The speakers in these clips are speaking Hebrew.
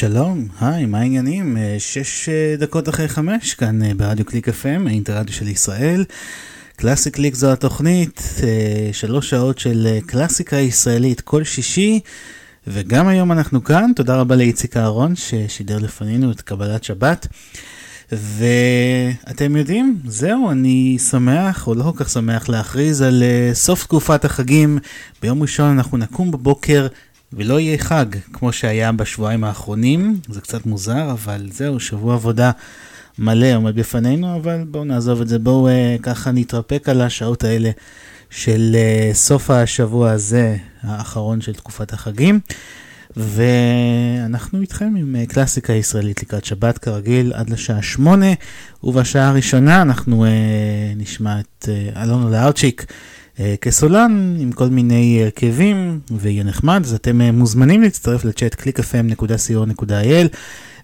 שלום, היי, מה העניינים? אה, שש אה, דקות אחרי חמש כאן אה, ברדיו קליק FM, האינטררדיו של ישראל. קלאסי קליק זו התוכנית, שלוש שעות של קלאסיקה ישראלית כל שישי, וגם היום אנחנו כאן. תודה רבה לאיציק אהרון ששידר לפנינו את קבלת שבת. ואתם יודעים, זהו, אני שמח, או לא כל כך שמח, להכריז על סוף תקופת החגים. ביום ראשון אנחנו נקום בבוקר. ולא יהיה חג, כמו שהיה בשבועיים האחרונים. זה קצת מוזר, אבל זהו, שבוע עבודה מלא עומד בפנינו, אבל בואו נעזוב את זה, בואו uh, ככה נתרפק על השעות האלה של uh, סוף השבוע הזה, האחרון של תקופת החגים. ואנחנו איתכם עם אה, קלאסיקה ישראלית לקראת שבת כרגיל עד לשעה שמונה, ובשעה הראשונה אנחנו uh, נשמע את uh, אלונו לארצ'יק כסולן עם כל מיני הרכבים, ויהיה נחמד, אז אתם uh, מוזמנים להצטרף לצ'אט www.clickfm.co.il.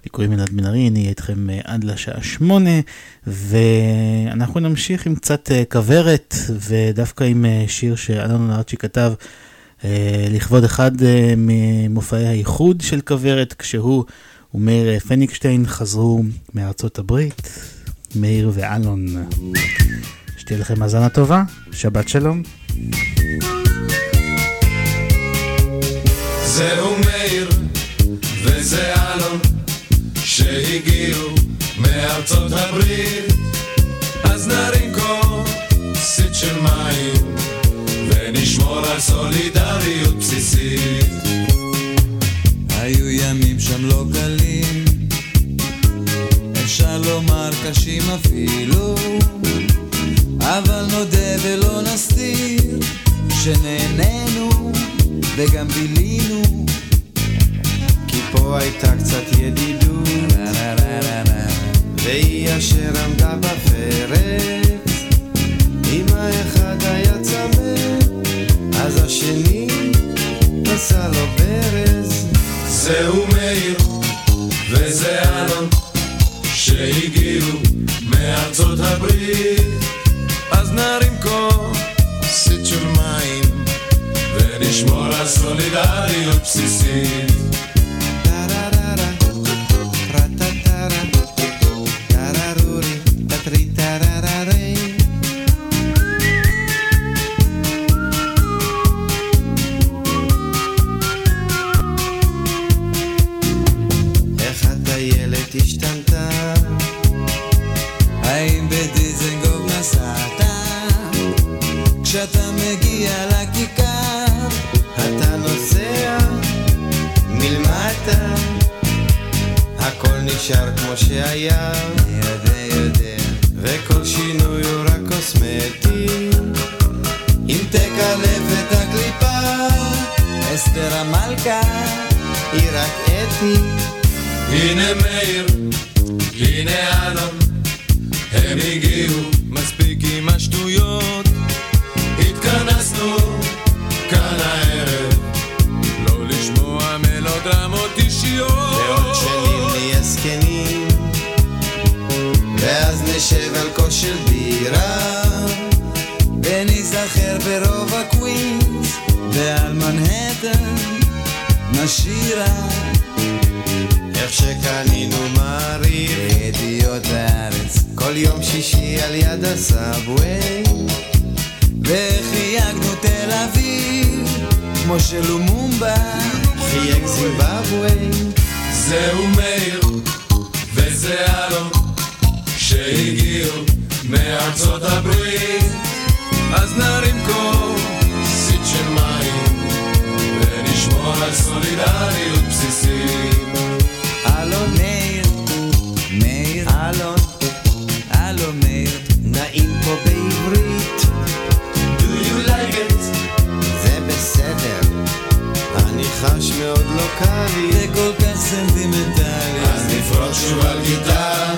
לי קוראים אלעד בן ארי, אני אהיה איתכם עד לשעה שמונה, ואנחנו נמשיך עם קצת כוורת, ודווקא עם שיר שאלון לארצ'י כתב. אה, לכבוד אחד אה, ממופעי האיחוד של כוורת, כשהוא ומאיר פניקשטיין חזרו מארצות הברית, מאיר ואלון. שתהיה לכם האזנה טובה, שבת שלום. זהו מאיר וזה אלון שהגיעו מארצות הברית אז נרים כוסית של מים ונשמור על סולידריות בסיסית. היו ימים שם לא קלים, אפשר לומר קשים אפילו, אבל נודה ולא נסתיר שנהנינו וגם בילינו, כי פה הייתה קצת ידידות, והיא אשר עמדה בפרץ, אם האחד היה צמא אז השני עשה לו ברז. זהו מאיר וזה אלון שהגיעו מארצות הברית אז נרים כוסית של מים ונשמור על סולידריות בסיסית נשאר כמו שהיה, יודע יודע, וכל שינוי הוא רק קוסמטי. אם תקלף את הקליפה, אסתר המלכה היא רק אתי. הנה מאיר, הנה אלון, הם הגיעו, מספיק עם השטויות. התכנסנו כאן הערב, לא לשמוע מלודרמות אישיות. ועוד שנים נהיה זקנים, ואז ברוב הקווינס, ועל מנהטן נשירה. איך שקנינו מעריב, בידיעות הארץ, כל יום שישי על יד הסאבווי, וחייגנו תל אביב, כמו שלומומבה, חייג זימבבווי. זהו מאיר וזה אלון שהגיעו מארצות הברית אז נרים כוסית של מים ונשמור על סולידריות בסיסית אלון חש מאוד לא קל לי זה כל כך סנטימנטלי. אז נפרוט שוב על גיטרה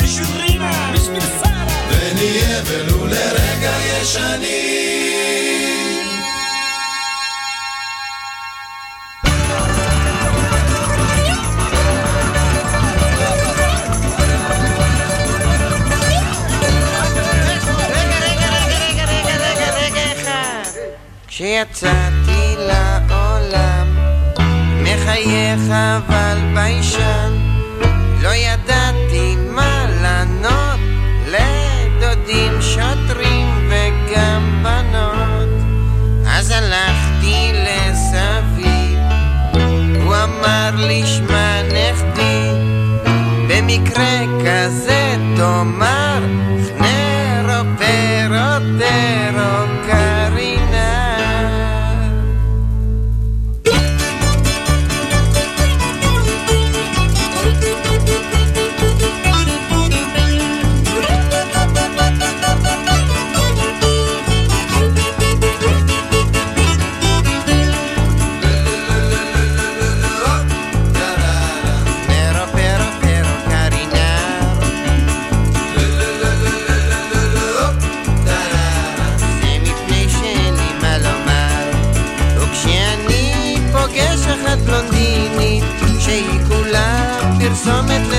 ונהיה ולו לרגע ישנים כשיצאתי לעולם, חייך אבל ביישן לא ידעתי מה לענות. לדודים שוטרים וגם בנות. אז הלכתי לסבי הוא אמר לי שמע נכדי במקרה כזה תאמר חנרו פרו תרו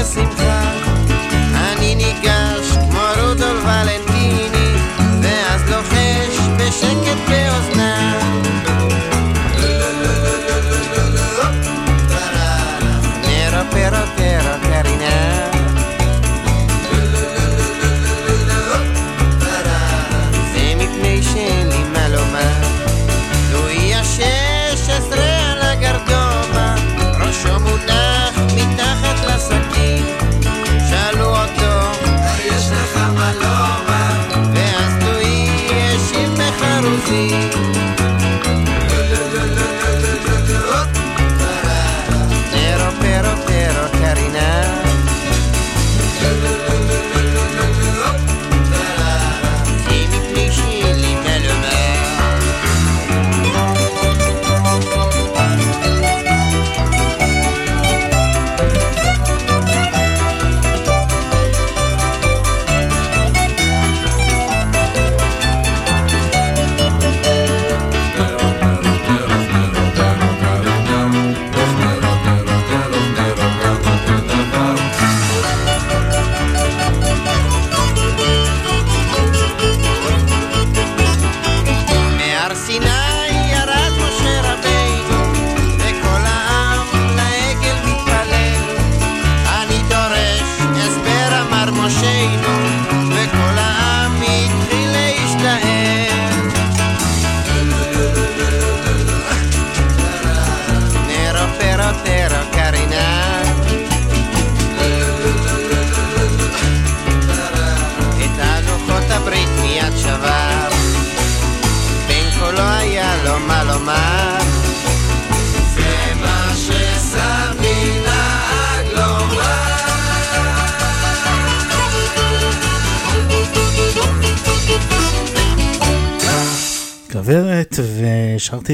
לשמחה אני ניגש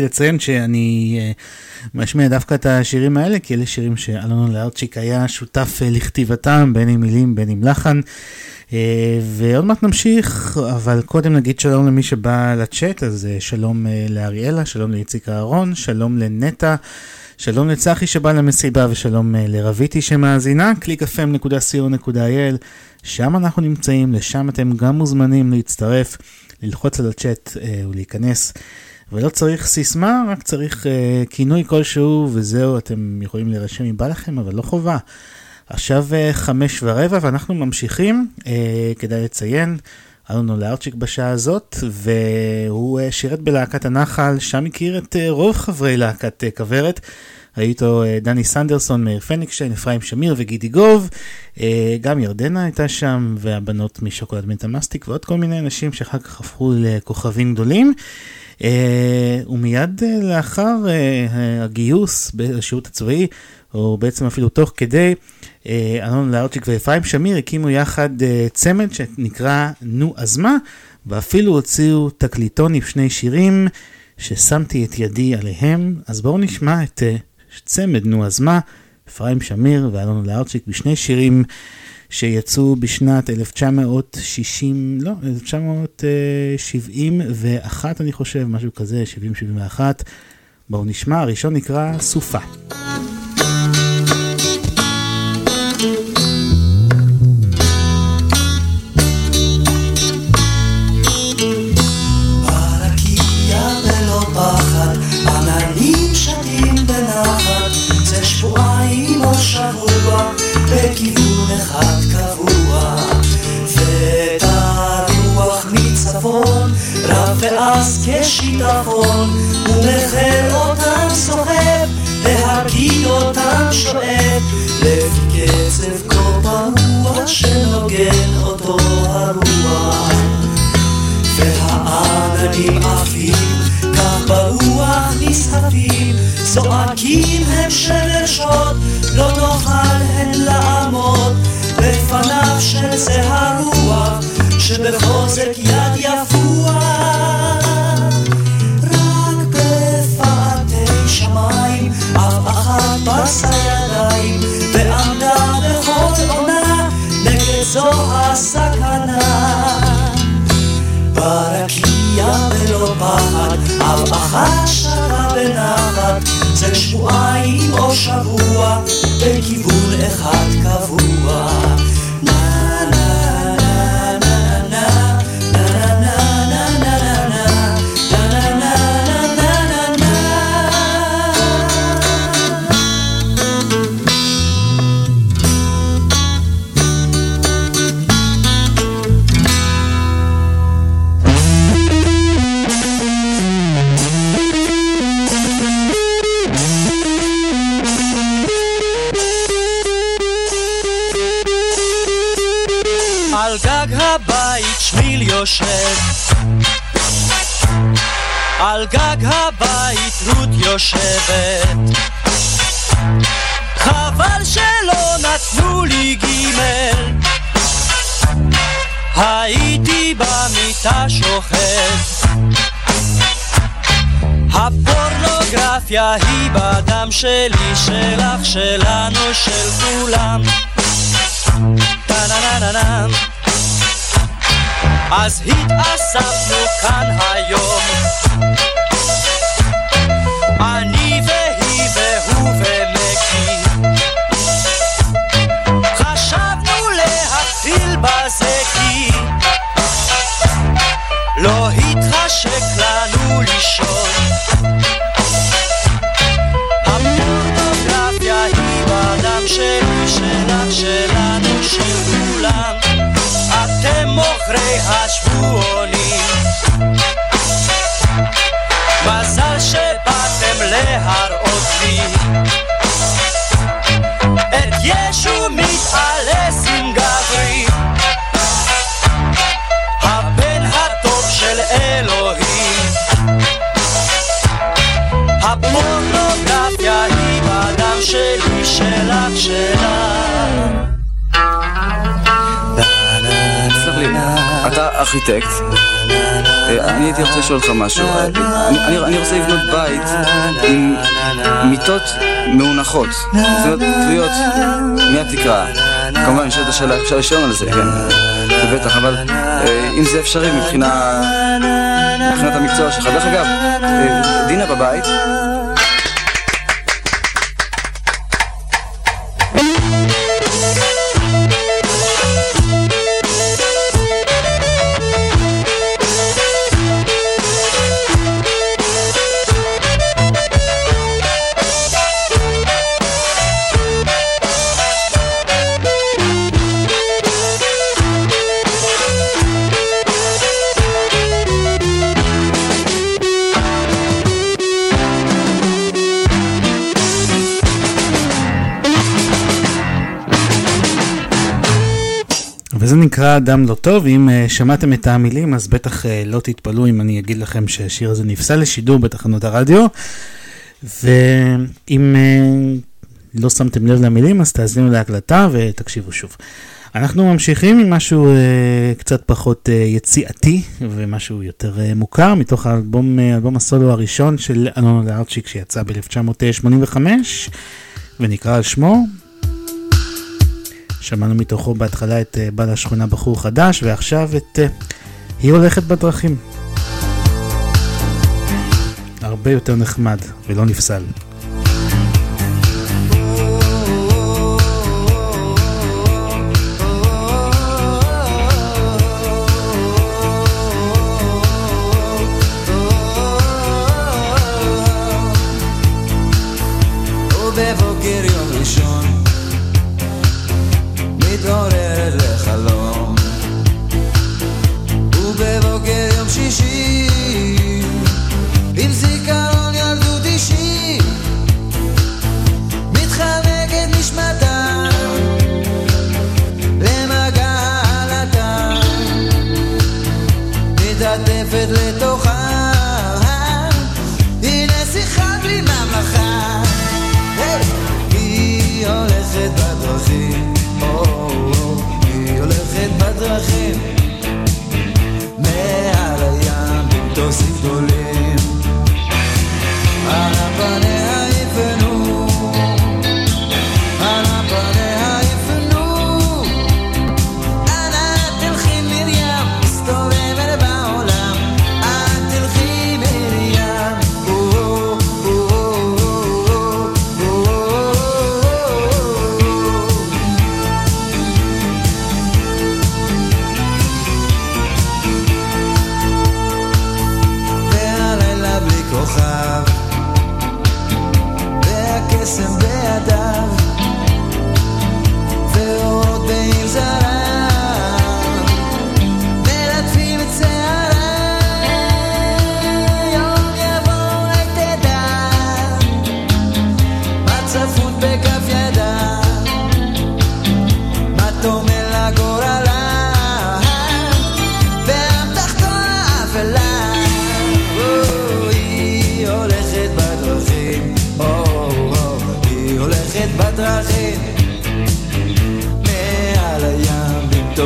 לציין שאני אה, משמיע דווקא את השירים האלה, כי אלה שירים שאלון לארצ'יק היה שותף אה, לכתיבתם, בין עם מילים בין עם לחן. אה, ועוד מעט נמשיך, אבל קודם נגיד שלום למי שבא לצ'אט, אז שלום לאריאלה, שלום לאיציק אהרון, שלום לנטע. שלום לצחי שבא למסיבה ושלום לרביטי שמאזינה, www.clickfm.co.il, שם אנחנו נמצאים, לשם אתם גם מוזמנים להצטרף, ללחוץ על הצ'אט ולהיכנס. ולא צריך סיסמה, רק צריך אה, כינוי כלשהו וזהו, אתם יכולים להירשם אם בא לכם, אבל לא חובה. עכשיו אה, חמש ורבע ואנחנו ממשיכים, אה, כדאי לציין, לנו לארצ'יק בשעה הזאת, והוא אה, שירת בלהקת הנחל, שם הכיר את אה, רוב חברי להקת אה, כוורת. היו איתו דני סנדרסון, מאיר פניקשטיין, אפרים שמיר וגידי גוב. גם ירדנה הייתה שם, והבנות משוקולד מנטה מסטיק, ועוד כל מיני אנשים שאחר כך הפכו לכוכבים גדולים. אה, ומיד אה, לאחר אה, הגיוס בשירות הצבאי, או בעצם אפילו תוך כדי, אלון לארצ'יק ואפרים שמיר הקימו יחד צמד שנקרא נו אז מה, ואפילו הוציאו תקליטון עם שני שירים ששמתי את ידי עליהם. אז בואו נשמע את צמד נו אז מה, אפרים שמיר ואלון לארצ'יק בשני שירים שיצאו בשנת 1960, לא, 1971 אני חושב, משהו כזה, 70-71. בואו נשמע, הראשון נקרא סופה. בכיוון אחד ואז כשיטפון, ומחר אותם סוחב, להגיד אותם שואב, לפי קצב כה ברוח שנוגן אותו הרוח. ילדים עפים, כך ברוח נסחפים, זועקים הם של שוד, לא נוכל הן לעמוד בפניו של זה הרוח, שבחוזק יד יפוח. אחת פרסה ידיים, ועמדה בכל עונה, נגד זו הסכנה. ברקיע ולא פחד, אף אחת שרה בנחת, זה שבועיים או שבוע, בכיוון אחד קבוע. הבית שמיל יושב. על גג הבית רות יושבת. חבל שלא נתנו לי גימל. הייתי במיטה שוכב. הפורנוגרפיה היא בדם שלי, שלך, שלנו, של כולם. טה-נה-נה-נה-נה אז התאספנו כאן היום. אני לי, אתה ארכיטקט, אה, אני הייתי רוצה לשאול אותך משהו. אה, אני- רוצה לבנות בית עם מיטות מאונחות, תלויות מהתקרה. כמובן, נשאלת השאלה, אפשר לשאול על זה, כן, זה בטח, אבל אה, אם זה אפשרי מבחינת המקצוע שלך. דרך אגב, דינה בבית, וזה נקרא אדם לא טוב, אם uh, שמעתם את המילים אז בטח uh, לא תתפלאו אם אני אגיד לכם שהשיר הזה נפסל לשידור בתחנות הרדיו. ואם uh, לא שמתם לב למילים אז תאזינו להקלטה ותקשיבו שוב. אנחנו ממשיכים עם משהו uh, קצת פחות uh, יציאתי ומשהו יותר uh, מוכר מתוך האלבום, uh, אלבום הסולו הראשון של אלונה לארצ'יק שיצא ב-1985 ונקרא על שמו שמענו מתוכו בהתחלה את אה, בעל השכונה בחור חדש, ועכשיו את אה, היא הולכת בדרכים. הרבה יותר נחמד ולא נפסל.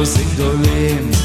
הים במטוסים גדולים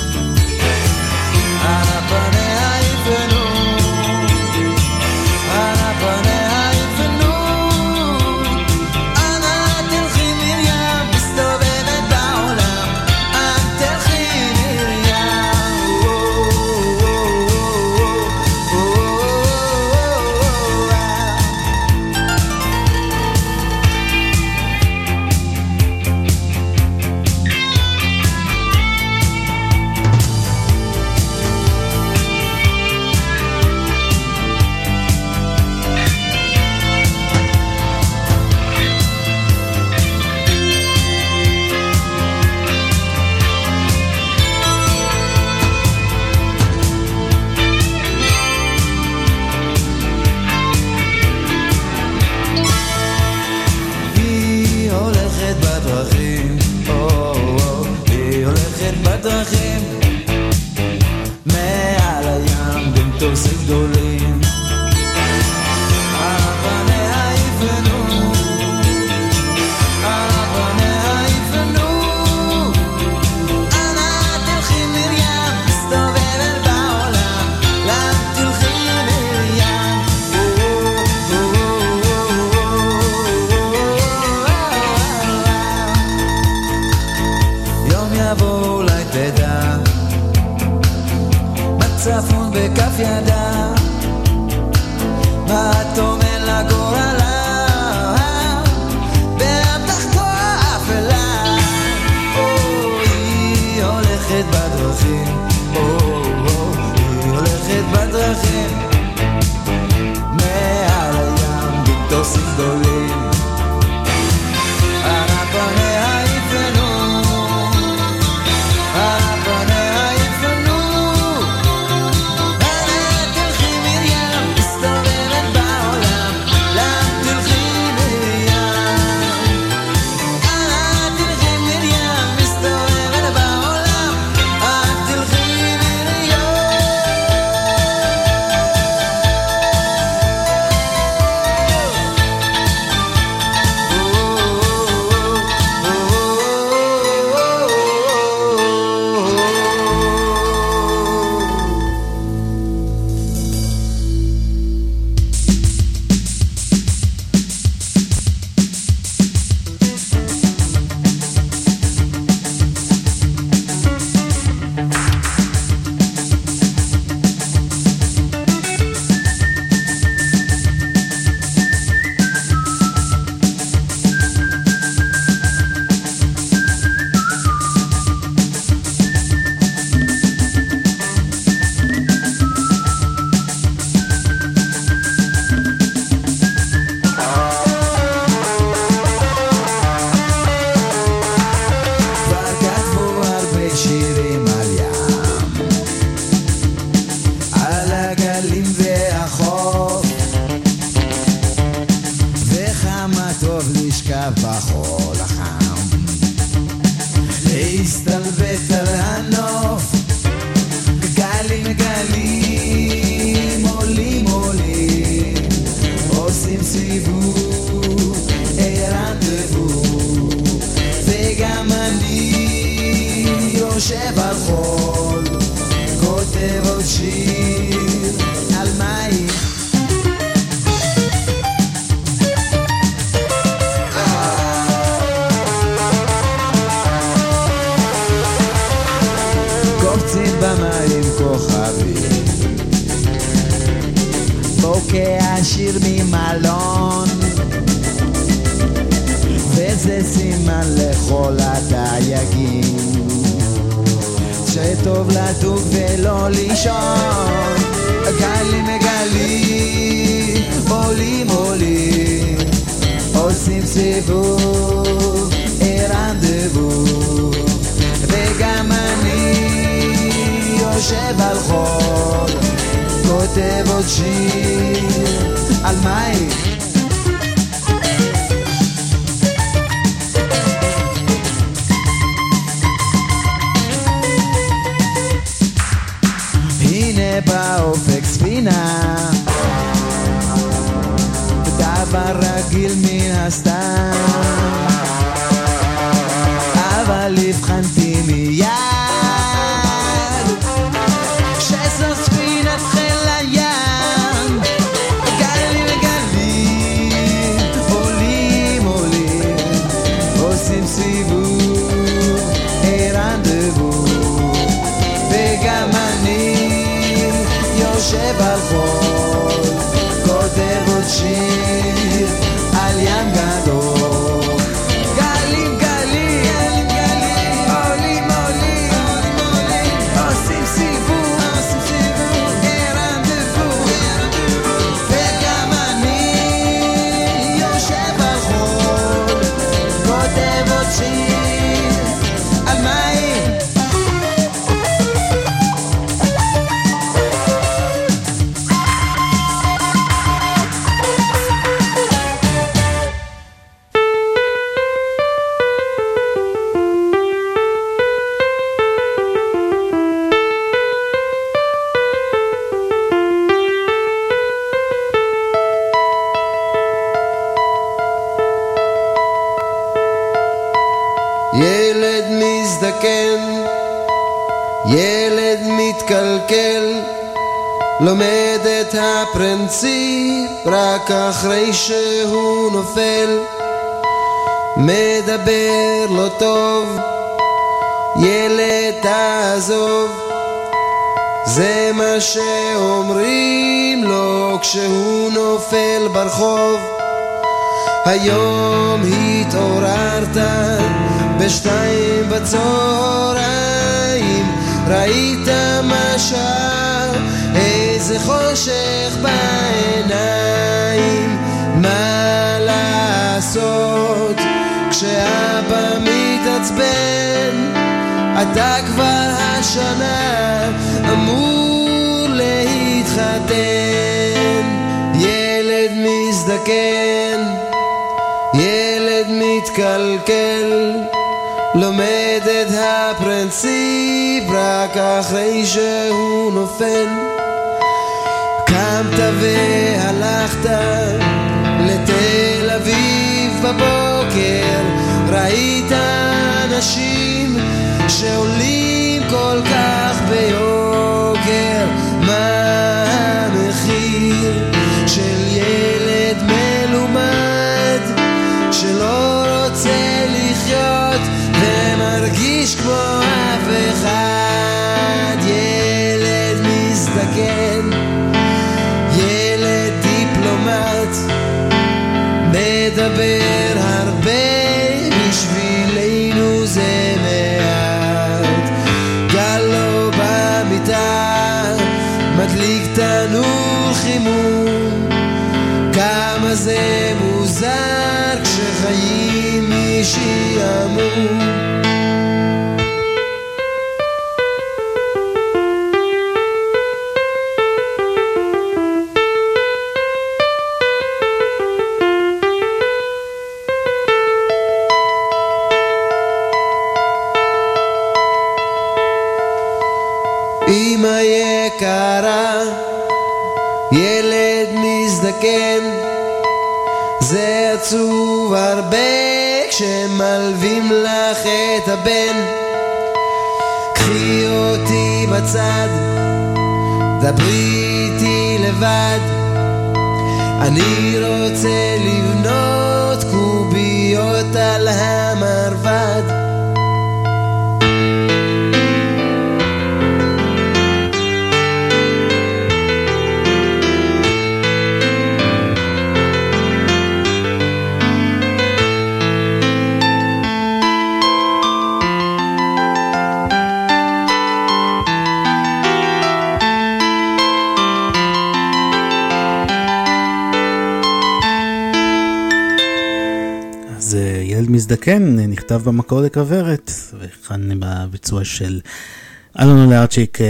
רק אחרי שהוא נופל. מדבר לא טוב, ילד תעזוב, זה מה שאומרים לו כשהוא נופל ברחוב. היום התעוררת בשתיים בצהריים ראית מה שעה איזה חושך בעיניים. מה לעשות? כשאבא מתעצבן אתה כבר השנה אמור להתחתן. ילד מזדקן ילד מתקלקל, לומד את הפרינציפ רק אחרי שהוא נופל. קמת והלכת לתל אביב בבוקר, ראית אנשים שעולים כל כך ביוקר, כשמלווים לך את הבן. קחי אותי בצד, דברי איתי לבד. אני רוצה לבנות קוביות על המרבד. מזדקן, נכתב במקור לכוורת, וכאן בביצוע של אלון לארצ'יק אה,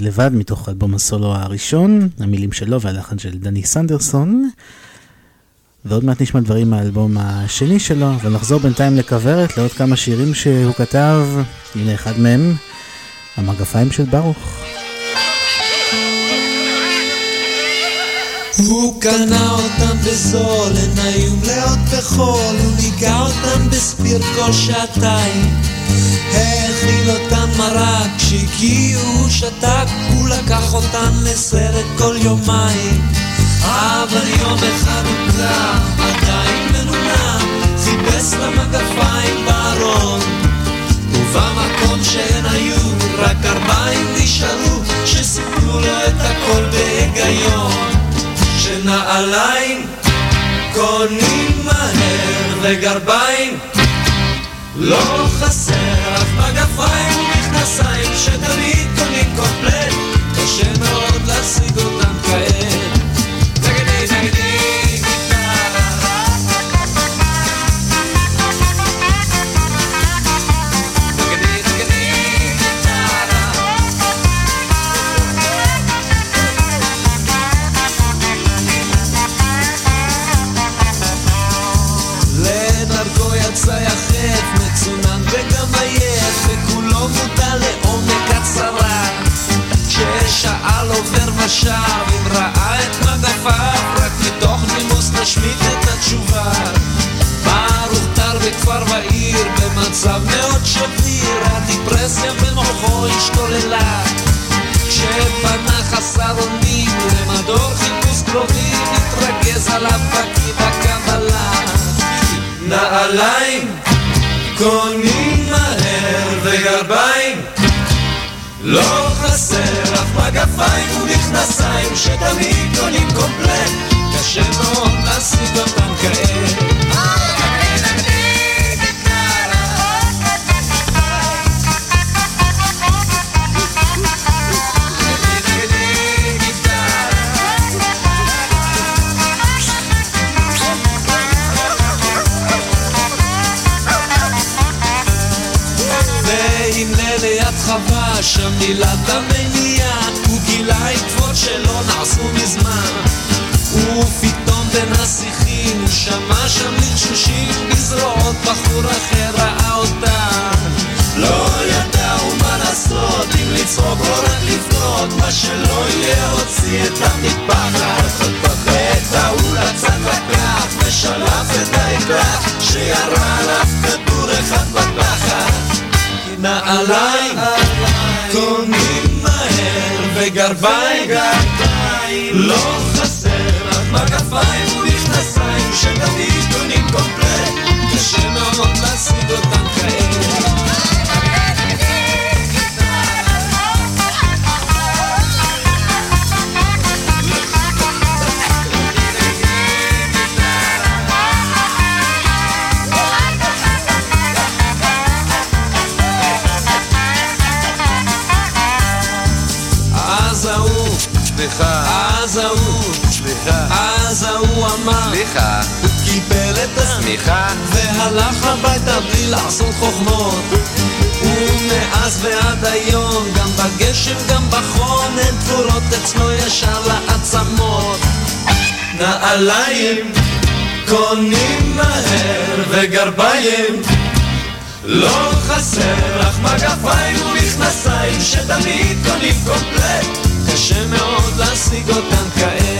לבד מתוך אלבום הסולו הראשון, המילים שלו והלחן של דני סנדרסון. ועוד מעט נשמע דברים מהאלבום השני שלו, ונחזור בינתיים לכוורת לעוד כמה שירים שהוא כתב, הנה אחד מהם, המגפיים של ברוך. הוא קנה אותם בזול, הן היו מלאות בחול, הוא ניגע אותם בספיר כל שעתיים. האכיל אותן מרק, כשהגיעו הוא שתק, הוא לקח אותן לסרט כל יומיים. אבל יום אחד הוא קרא, עדיין מנונה, חיפש למגפיים בארון. ובמקום שהן היו, רק ארבעים נשארו, שסיפרו לו את הכל בהיגיון. שנעליים קונים מהר וגרביים. לא חסר, אף מגפיים ומכנסיים שתמיד קונים קומפלט. קשה מאוד להשיג אותם כעת כששאל עובר ושב, אם ראה את מגפיו, רק מתוך נימוס נשמיט את התשובה. ברוך טר בכפר ועיר, במצב מאוד שביר, הדיפרסיה במוחו השתוללה. כשפנה חסר אונים, למדור חיפוש קרובים, התרכז עליו בקיא בקבלה. נעליים קונים מהר וגרביים לא חסר אף מגפיים ומכנסיים שתמיד קונים קומפלט. קשה מאוד להשיג אותם כעת ליד חווה שם מילת המניעה הוא גילה עקבות שלא נעשו מזמן. ופתאום בין השיחים הוא שמע שם לחשושים בזרועות בחור אחר ראה אותה לא ידע הוא מה לעשות אם לצחוק או רק לבכות. מה שלא יהיה הוציא את המטפחת ואת ההוא לצד לקח ושלף את האקלח שירה עליו כדור אחד בתחת נעליים. קונים מהר וגרביים. לא חסר רק מגפיים ומכנסיים שתמיד קונים קומפלט. קשה מאוד להשיג אותם אז ההוא אמר, סליחה, הוא קיבל את השמיכה, והלך הביתה בלי לעשות חוכמות. ומאז ועד היום, גם בגשם גם בחום, הן תפורות אצלו ישר לעצמות. נעליים קונים מהר וגרביים. לא חסר לך מגפיים ומכנסיים שתמיד קונים קומפלט. קשה מאוד להשיג אותם כעת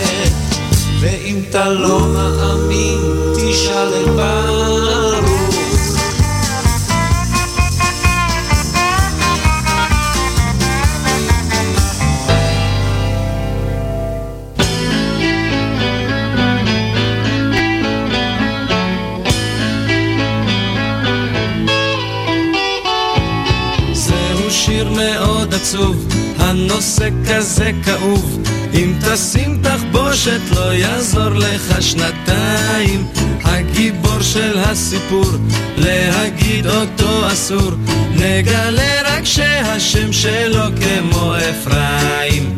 ואם אתה לא מאמין תשאל את ברוך עצוב, הנושא כזה כאוב. אם תשים תחבושת לא יעזור לך שנתיים. הגיבור של הסיפור להגיד אותו אסור. נגלה רק שהשם שלו כמו אפרים.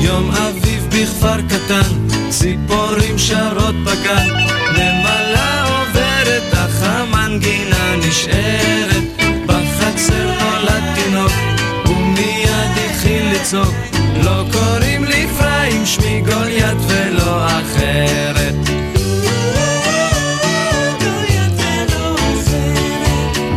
יום אביב בכפר קטן ציפורים שרות בגן נמלה עוברת אך המנגינה נשארת. לצעוק לא קוראים לי פריים, שמי גוליית ולא אחרת.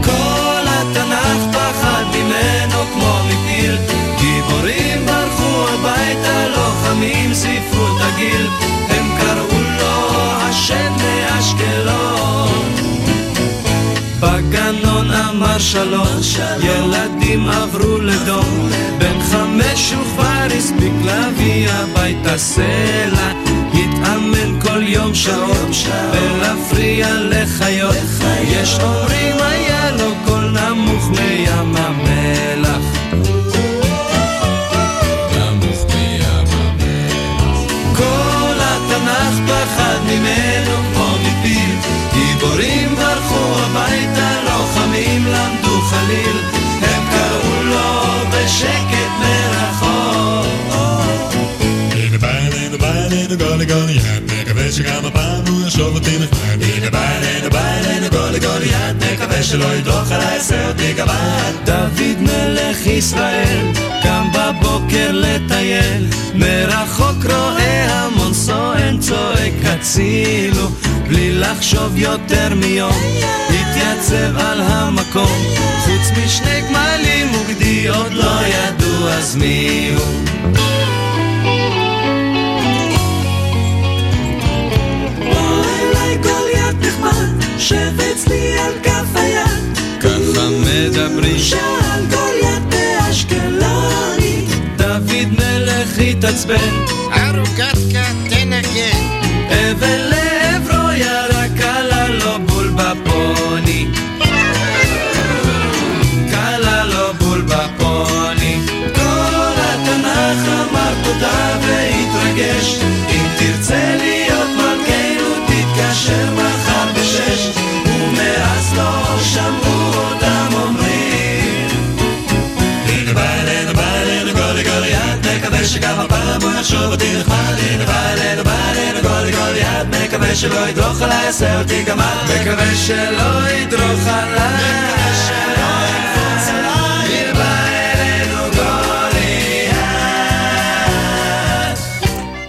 כל התנ"ך פחד ממנו כמו מפיל. גיבורים ברחו הביתה, לוחמים ספרו את הגיל. הם קראו לו השם מאשקלון בגנון אמר שלום, ילדים עברו לדום. בן חמש הוא כבר הספיק להביא הביתה סלע. התאמן כל יום שעות ולהפריע לחיות. יש אומרים היה לו קול נמוך מים המלח. כל התנ"ך פחד ממנו כמו מפיל. גיבורים ברחו הביתה, לוחמים למדו חליל שלא ידרוך עליי, אותי גמד. דוד מלך ישראל קם בבוקר לטייל. מרחוק רואה המון סואן צועק הצילו. בלי לחשוב יותר מיום התייצב על המקום. חוץ משני גמלים וגדי עוד לא ידעו אז מי הוא. שב אצלי על כף ככה מדברים. שאל גוליית באשקלוני דוד מלך התעצבן. ארוכתקה תנגן אבל יחשוב אותי נחמד. הנה ביי, הנה ביי, הנה גולי גוליית, מקווה שלא ידרוך עליי, יעשה אותי גמד. מקווה שלא ידרוך עליי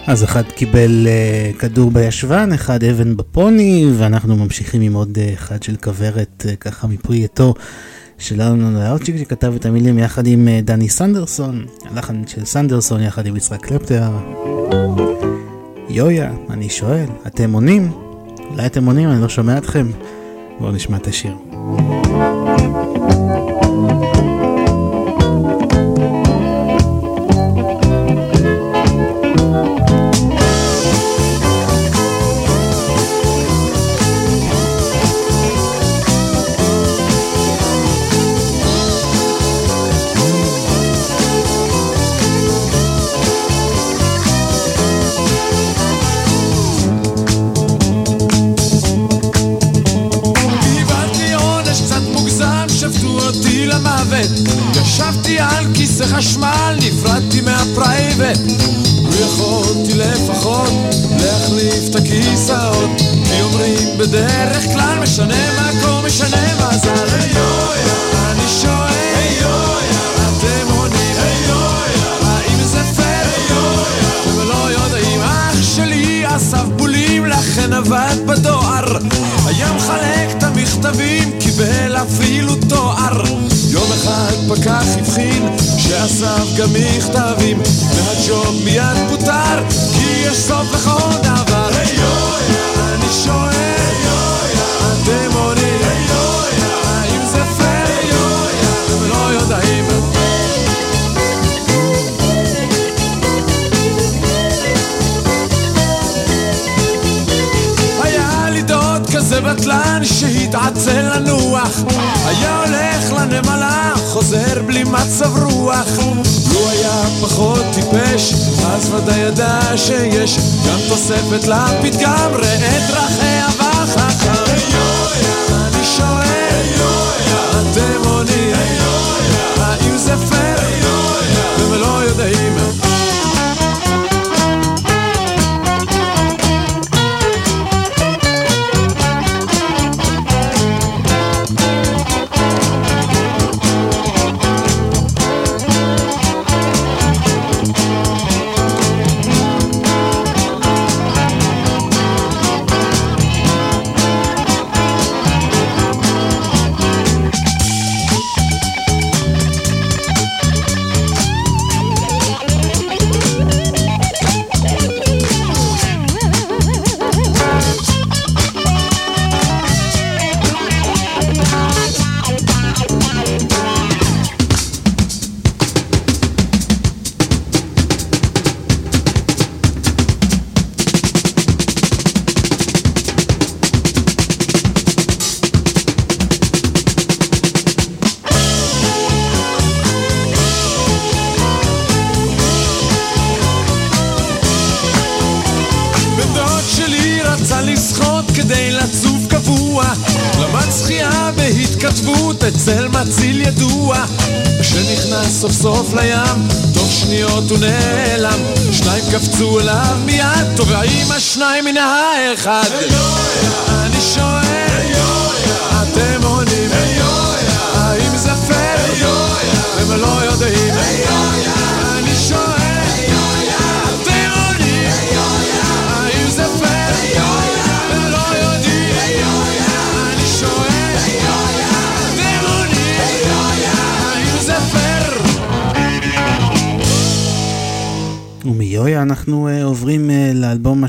אז אחד קיבל אה, כדור בישבן, אחד אבן בפוני, ואנחנו ממשיכים עם עוד אה, אחד של כוורת, אה, ככה מפרי עטו של אלון לארצ'יק, שכתב את המילים יחד עם אה, דני סנדרסון, הלחן של סנדרסון יחד עם יצחק קלפטר. יויה, אני שואל, אתם עונים? אולי אתם עונים, אני לא שומע אתכם. בואו נשמע את השיר.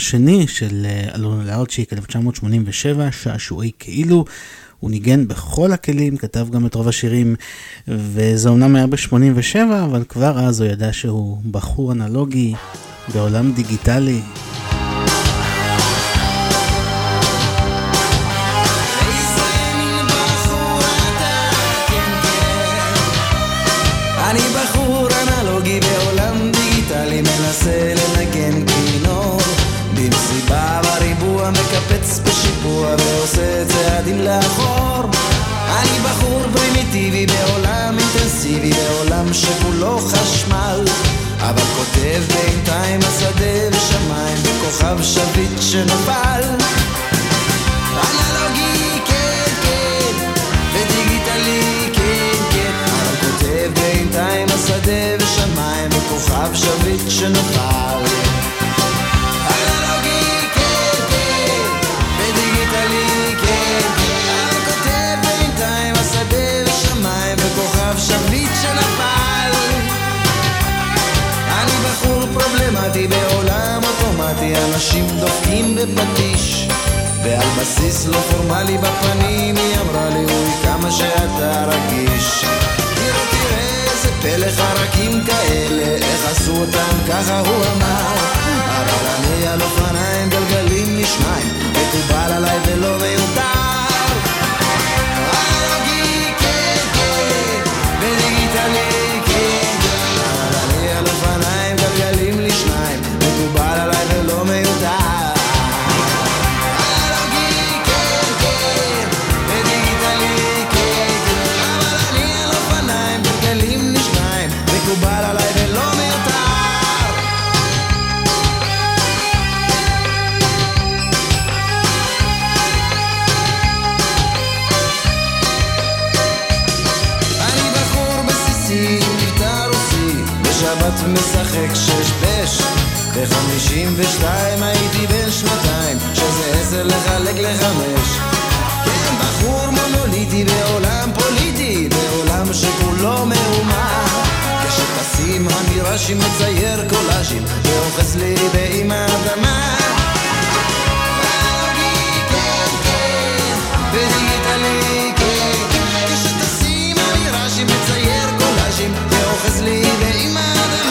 השני של אה, אלון לארצ'יק, 1987, שעשועי כאילו. הוא ניגן בכל הכלים, כתב גם את רוב השירים, וזה אומנם היה ב-87, אבל כבר אז הוא ידע שהוא בחור אנלוגי בעולם דיגיטלי. משחק שש בש. בחמישים ושתיים הייתי בן שנתיים שזה עשר לחלק לחמש. כן, בחור מונוליטי בעולם פוליטי בעולם שכולו מהומה כשטסים המירשים מצייר קולאז'ים ואוחז ליבי עם האדמה ודיגיטלי כן כשטסים המירשים מצייר קולאז'ים ואוחז לי עם האדמה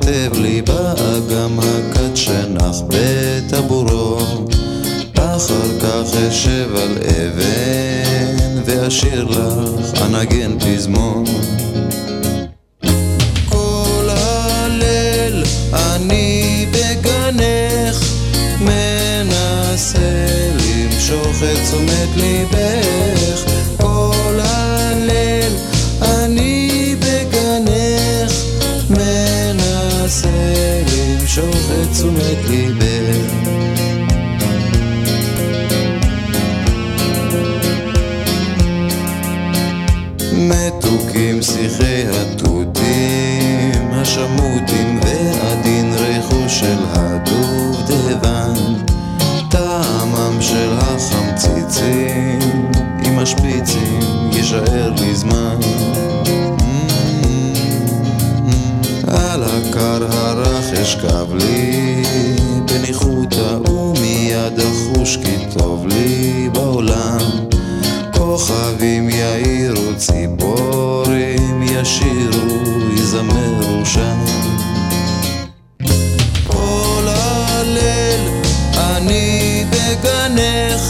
כתב לי באגם הכת שנח בטבורו. אחר כך אשב על אבן ואשיר לך אנגן פזמון כל הליל אני בגנך מנסה למשוך את תשומת ליבך מתוקים שיחי התותים, השמוטים והדין ריחו של הדובדבן, טעמם של החמציצים, עם השפיצים יישאר לי זמן. כבר הרך אשכב לי. בניחותא ומיד אחוש כי טוב לי בעולם. כוכבים יאירו ציפורים ישירו יזמרו שם. כל הליל אני בגנך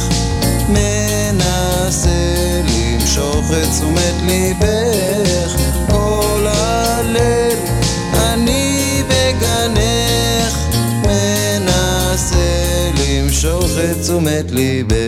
מנסה למשוך את תשומת ליבך. zu mit Liebe.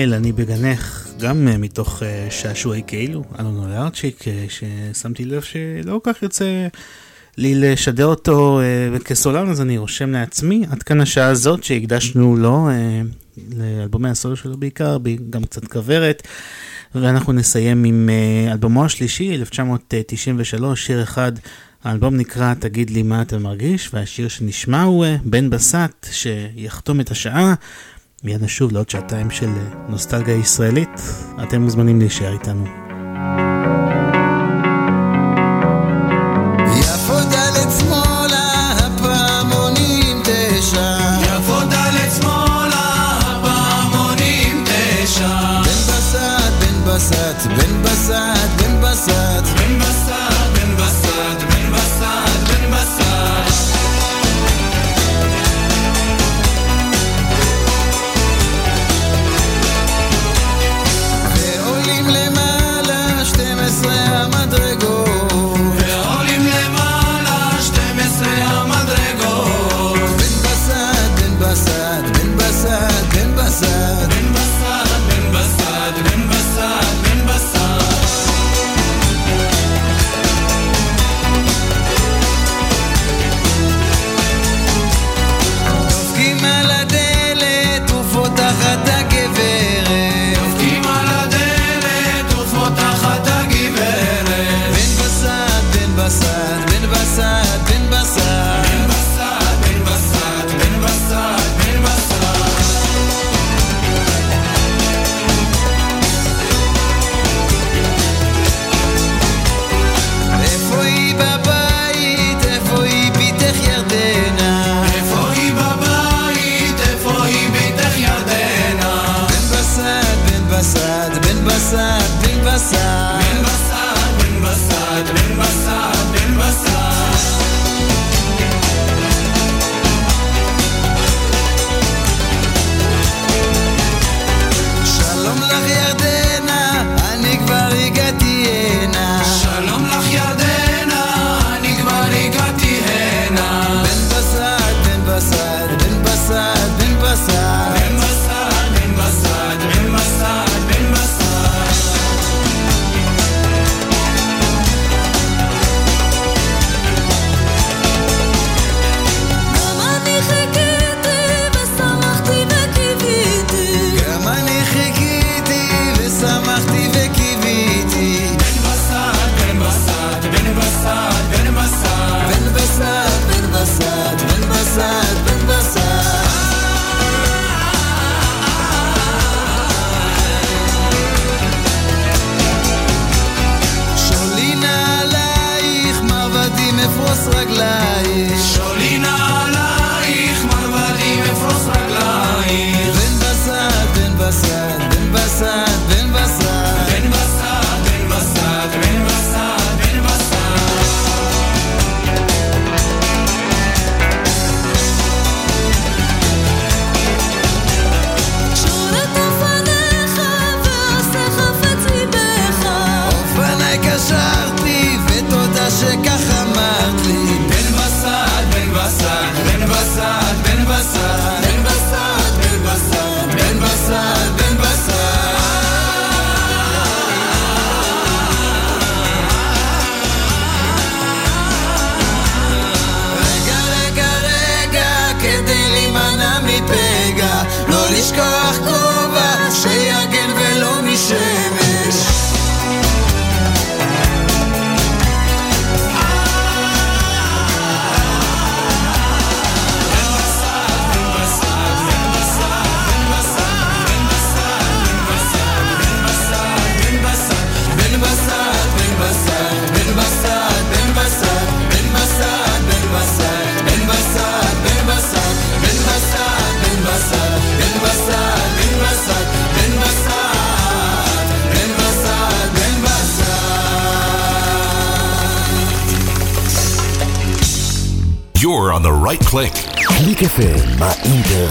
ישראל, אני בגנך, גם אה, מתוך אה, שעשועי כאילו, אלון אולרצ'יק, אה, ששמתי לב שלא כל כך יוצא לי לשדר אותו כסולן, אז אני רושם לעצמי. עד כאן השעה הזאת שהקדשנו לו, לאלבומי הסולו שלו בעיקר, גם קצת כוורת. ואנחנו נסיים עם אלבומו השלישי, 1993, שיר אחד. האלבום נקרא "תגיד לי מה אתה מרגיש", והשיר שנשמע הוא בן בסט, שיחתום את השעה. מיד נשוב לעוד שעתיים של אה, נוסטלגיה ישראלית. אתם מוזמנים להישאר איתנו.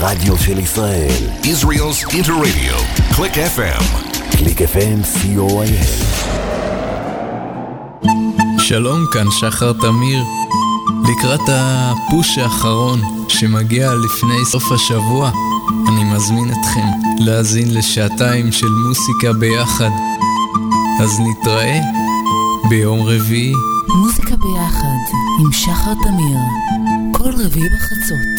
האינטר-רדיו של ישראל. Israel's Interradio. Click FM. קליק FM, co.il. שלום, כאן שחר תמיר. לקראת הפוש האחרון שמגיע לפני סוף השבוע, אני מזמין אתכם להאזין לשעתיים של מוסיקה ביחד. אז נתראה ביום רביעי. מוזיקה ביחד עם שחר תמיר, כל רביעי בחצות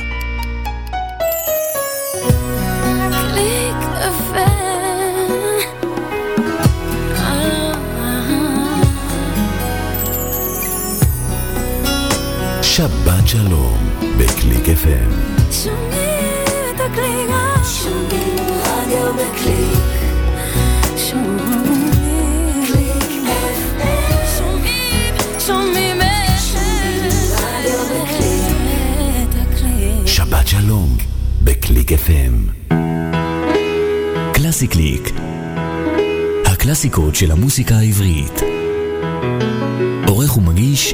שבת שלום בקליק FM. שומעים את הקליק. שומעים רדיו בקליק. שבת שלום בקליק FM. קלאסי קליק. הקלאסיקות של המוסיקה העברית. עורך ומגיש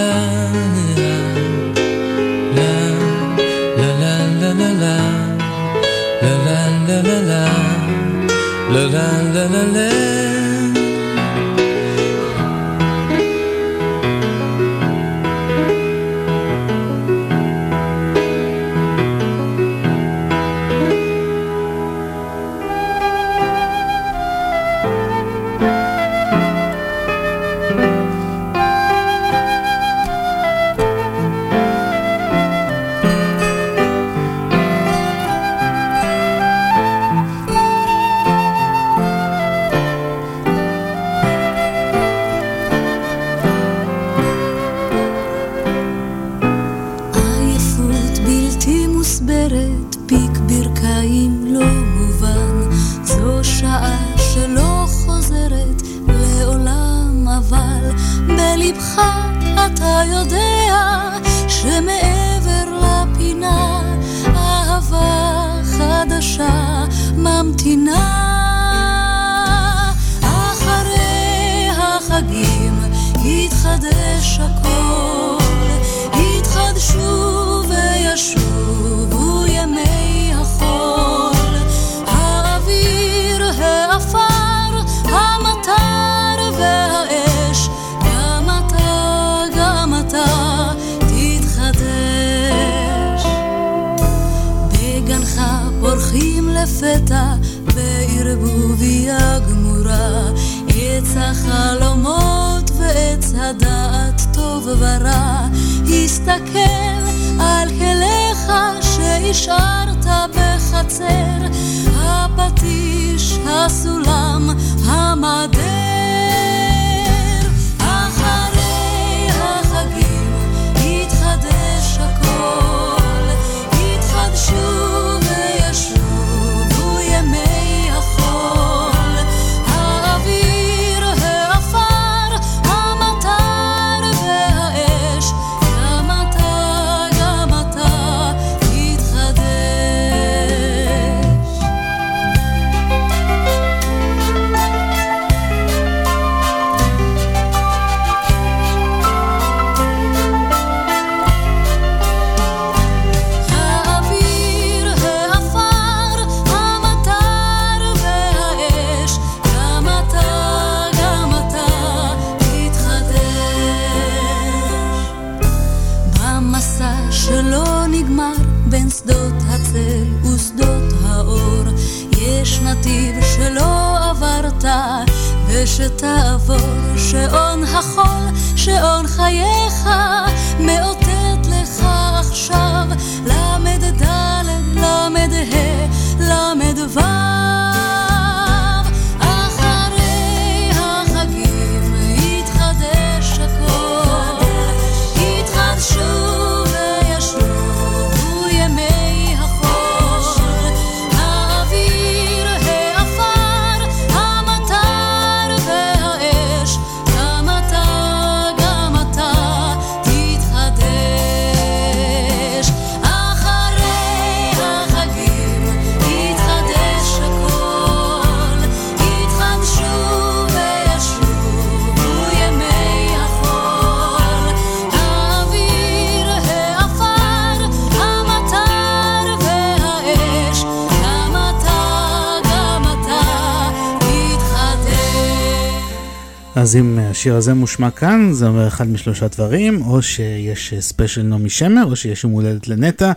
השיר הזה מושמע כאן, זה אומר אחד משלושה דברים, או שיש ספיישל נעמי שמר, או שיש יום הולדת לנטע,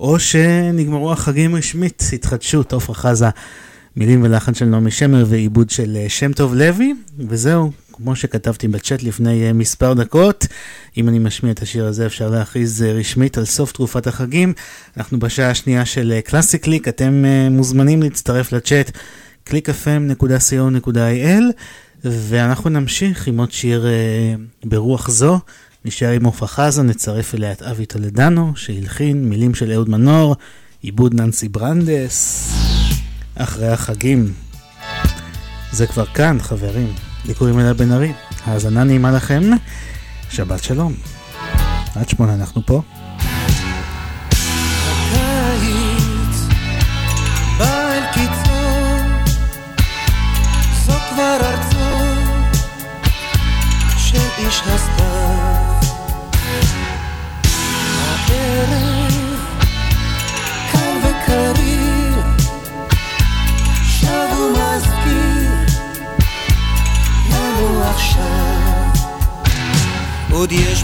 או שנגמרו החגים רשמית, התחדשות, עפרה חזה, מילים ולחן של נעמי שמר ועיבוד של אה, שם טוב לוי, וזהו, כמו שכתבתי בצ'אט לפני אה, מספר דקות, אם אני משמיע את השיר הזה אפשר להכריז אה, רשמית על סוף תקופת החגים. אנחנו בשעה השנייה של קלאסי קליק, אתם מוזמנים להצטרף לצ'אט www.clickfm.co.il ואנחנו נמשיך עם עוד שיר אה, ברוח זו. נשאר עם עופרה חזה, נצרף אליה את אבי טולדנו, שהלחין מילים של אהוד מנור, עיבוד ננסי ברנדס, אחרי החגים. זה כבר כאן, חברים. לי קוראים אליה בן ארי. האזנה נעימה לכם, שבת שלום. עד שמונה אנחנו פה. עוד יש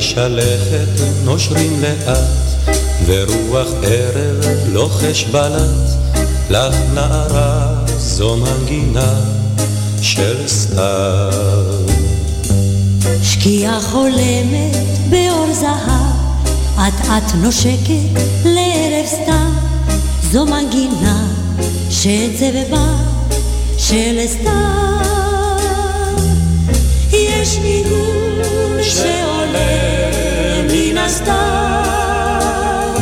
שלכת נושרים לאט, ורוח ערב לוחש בלט, לך נערה זו מנגינה של סתיו. שקיעה חולמת באור זהב, אט אט נושקת לערב סתיו, זו מנגינה של צבבה של סתיו. מן הסתיו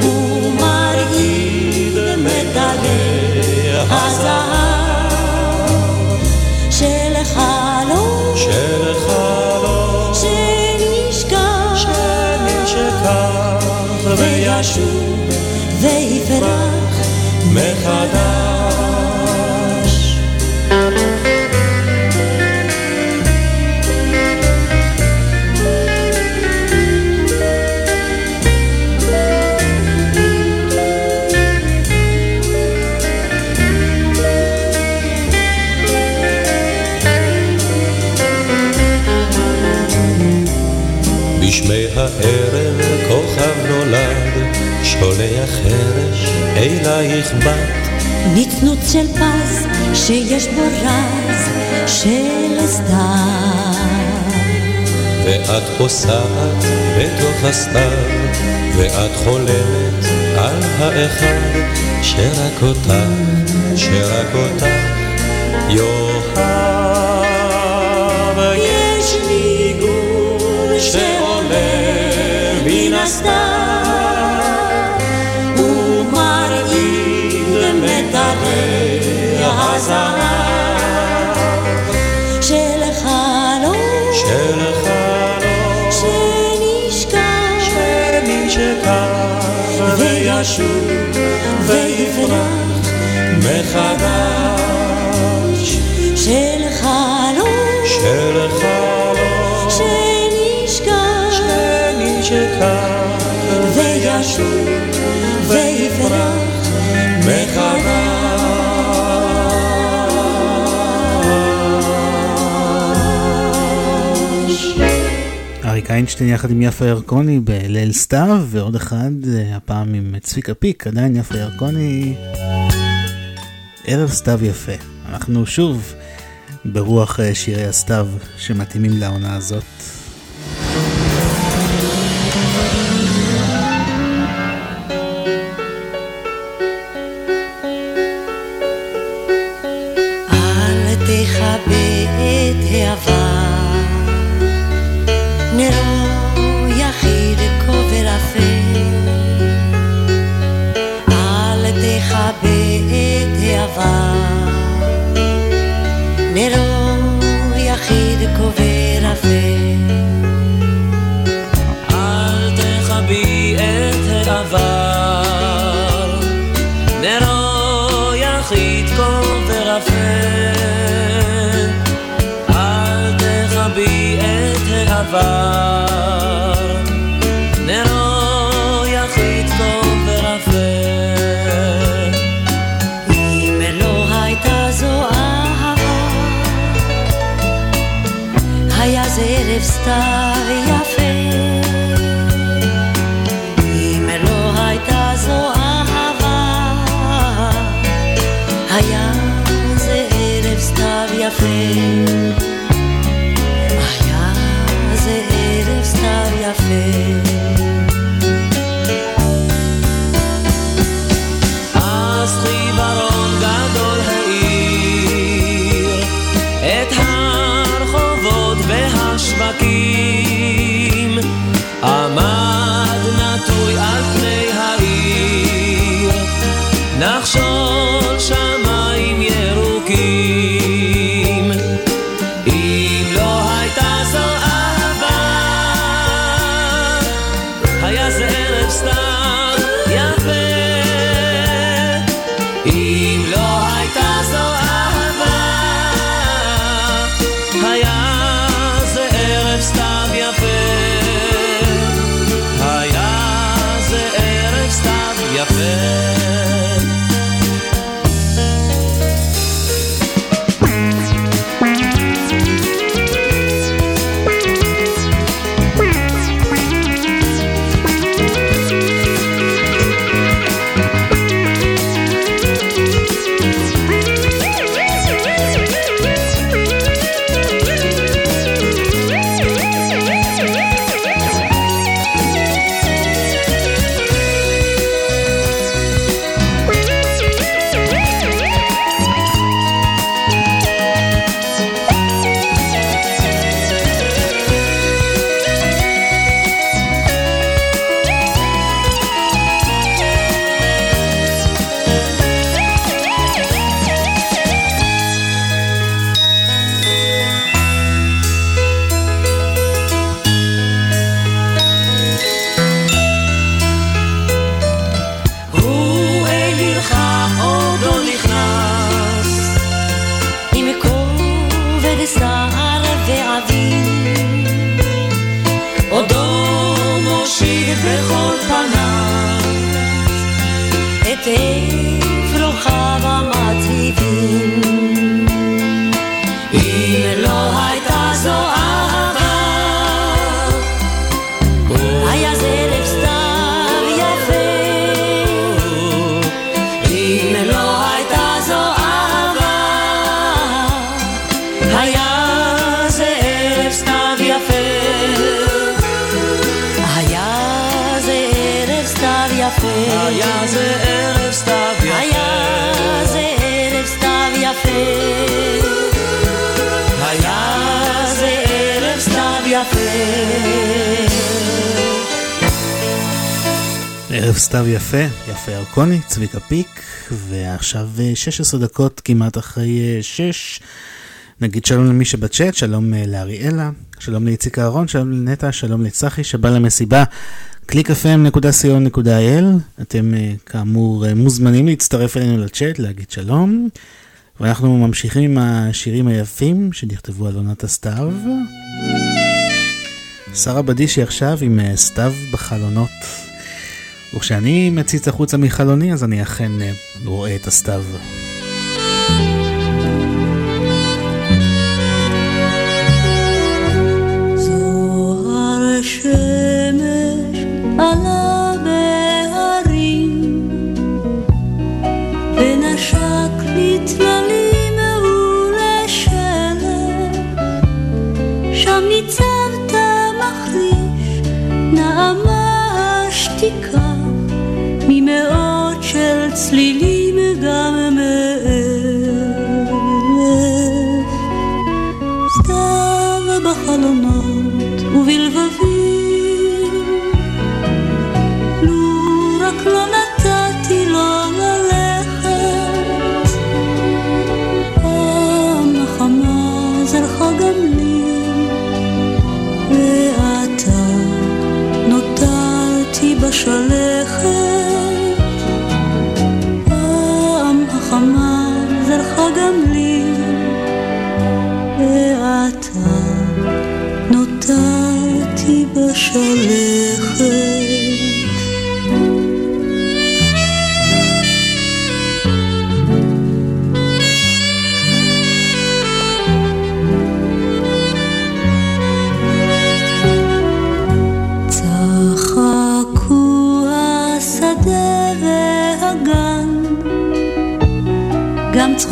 ומרעיד מטלה הזהב של חלום של חלום שנשכח שנשכח וישוב ויפרח מחדש הערב כוכב נולד, שולח חרש אלייך בת. נצנוץ של פז, שיש בו רז של הסתיו. ואת פוסעת בתוך הסתיו, ואת חולמת על האחד, שרק אותך, שרק אותך, יום. ישוב ויפרח מחדש. של חלום, של חלום, שנשכח, שנשכח, וישוב ויפרח אריק איינשטיין יחד עם יפה ירקוני בליל סתיו, ועוד אחד, אה, הפעם עם צביקה פיק, עדיין יפה ירקוני. ערב סתיו יפה. אנחנו שוב ברוח אה, שירי הסתיו שמתאימים לעונה הזאת. יפה, ירקוני, צביקה פיק, ועכשיו 16 אה, דקות כמעט אחרי 6. אה, נגיד שלום למי שבצ'אט, שלום אה, לאריאלה, שלום לאיציק אהרון, שלום לנטע, שלום לצחי שבא למסיבה. www.clickfm.co.il אתם כאמור מוזמנים להצטרף אלינו לצ'אט, להגיד שלום. ואנחנו ממשיכים עם השירים היפים שנכתבו על עונת הסתיו. שרה בדישי עכשיו עם סתיו בחלונות. וכשאני מציץ החוצה מחלוני אז אני אכן אה, רואה את הסתיו. если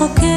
como que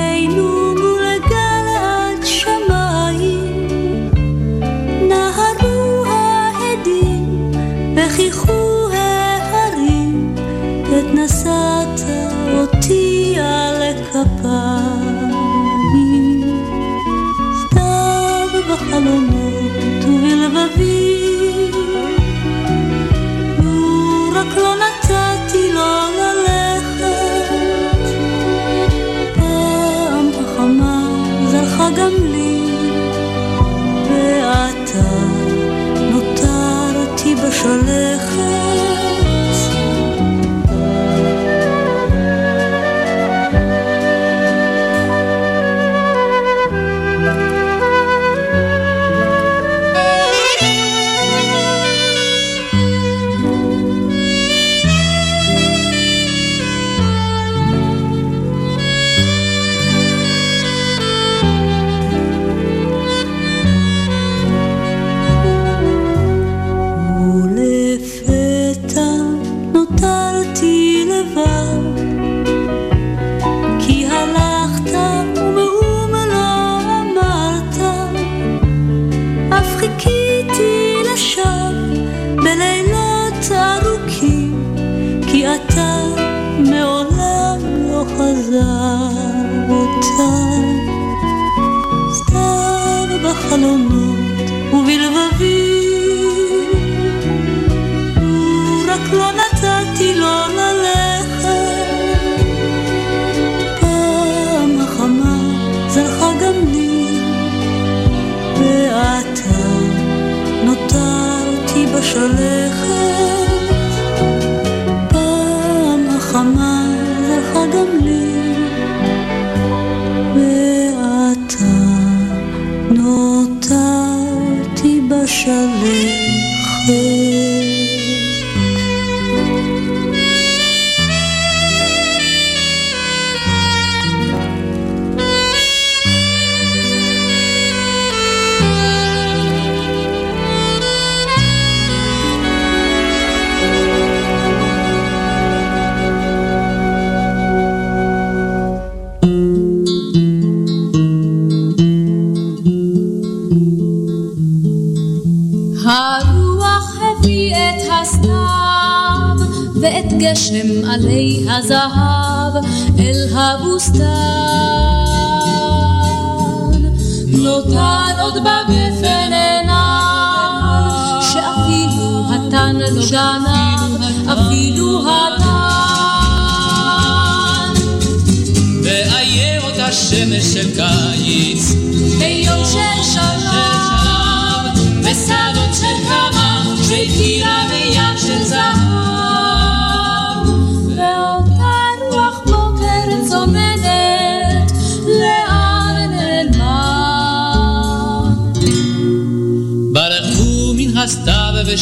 אל הבוסתן.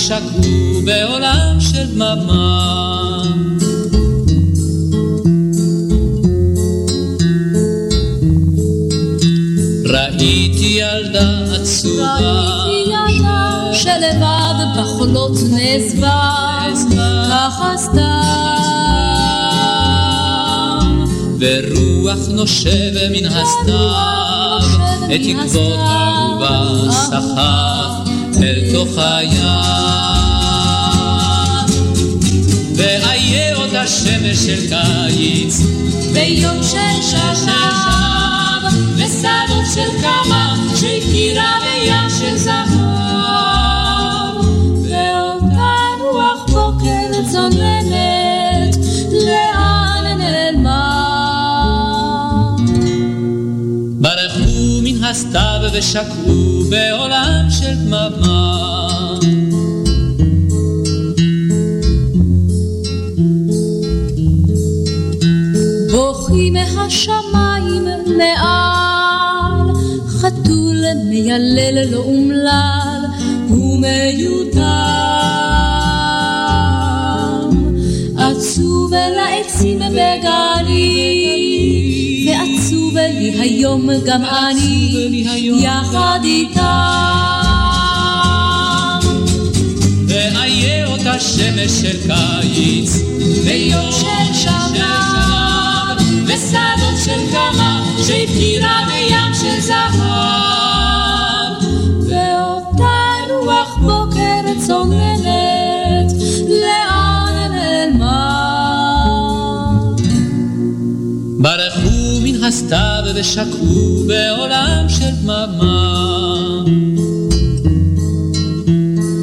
ושקעו בעולם של דממה. ראיתי ילדה עצובה, ראיתי ילדה שלבד בחולות נעזבה, ככה סתם. ורוח נושב מן הסתיו, את תקוות אהובה סחף אל תוך הים. ואיה אותה שמש של קיץ, ביום של שלב, ושדות של כמה, שהכירה בים של זהב. ואותה רוח בוקר צוננת, לאן נעלמה? ברחו מן הסתיו ושקעו בעולם של דממה. מיילל לא אומלל ומיותם. עצוב אל העצים בגני, ועצוב לי היום גם אני, יחד איתם. ואיה אותה שמש של קיץ, ביום של שנה, ושדות של כמה, שהבחירה בים של זהב. הסתיו ושקעו בעולם של דממה.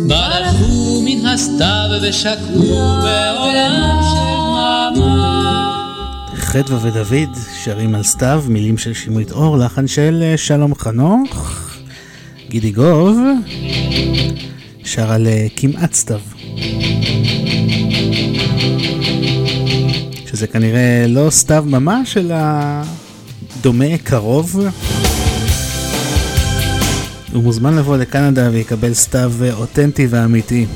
ברחו מן הסתיו ושקעו בעולם של דממה. חדווה ודוד שרים על סתיו, מילים של שמרית אור, לחן של אה, שלום חנוך. גידי גוב שר על אה, כמעט סתיו. שזה כנראה לא סתיו ממש, אלא דומה, קרוב. הוא מוזמן לבוא לקנדה ויקבל סתיו אותנטי ואמיתי.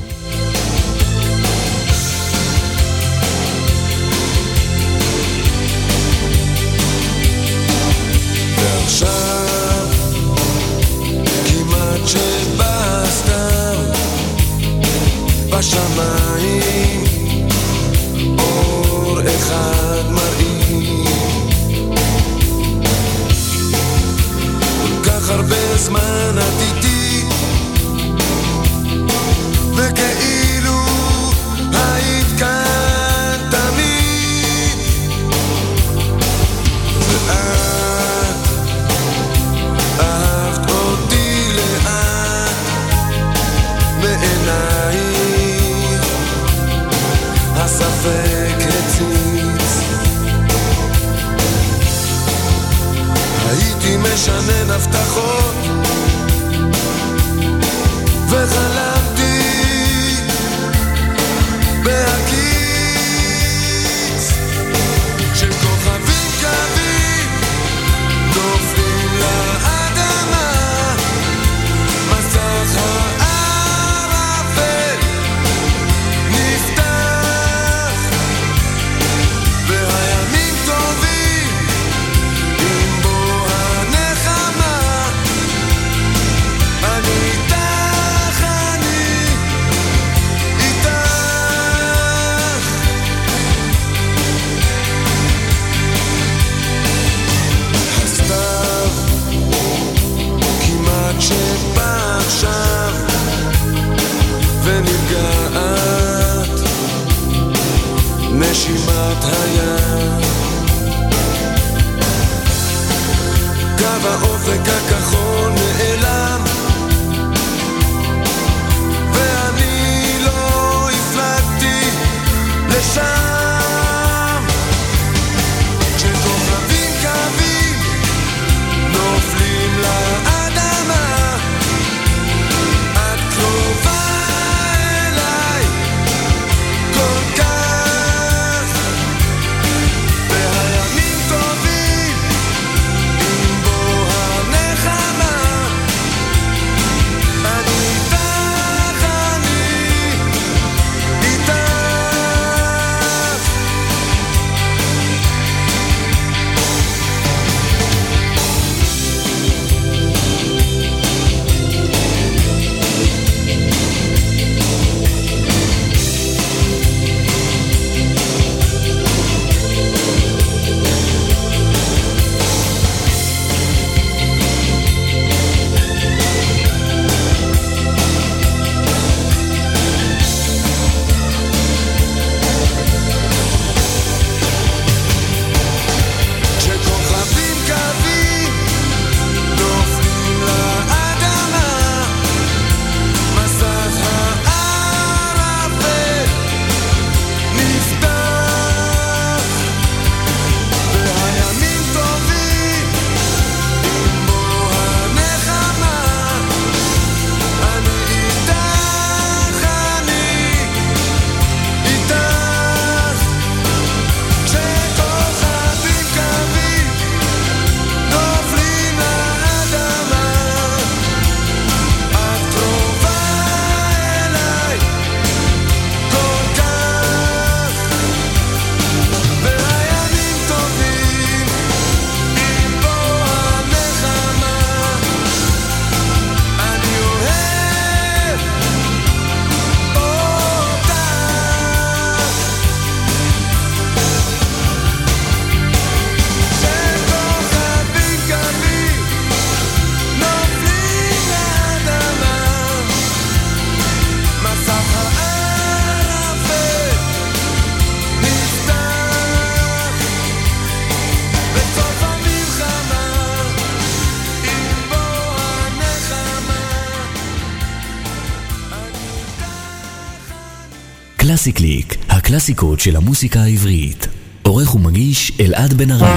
הקלאסיקות של המוסיקה העברית. עורך ומגיש אלעד בן ארי.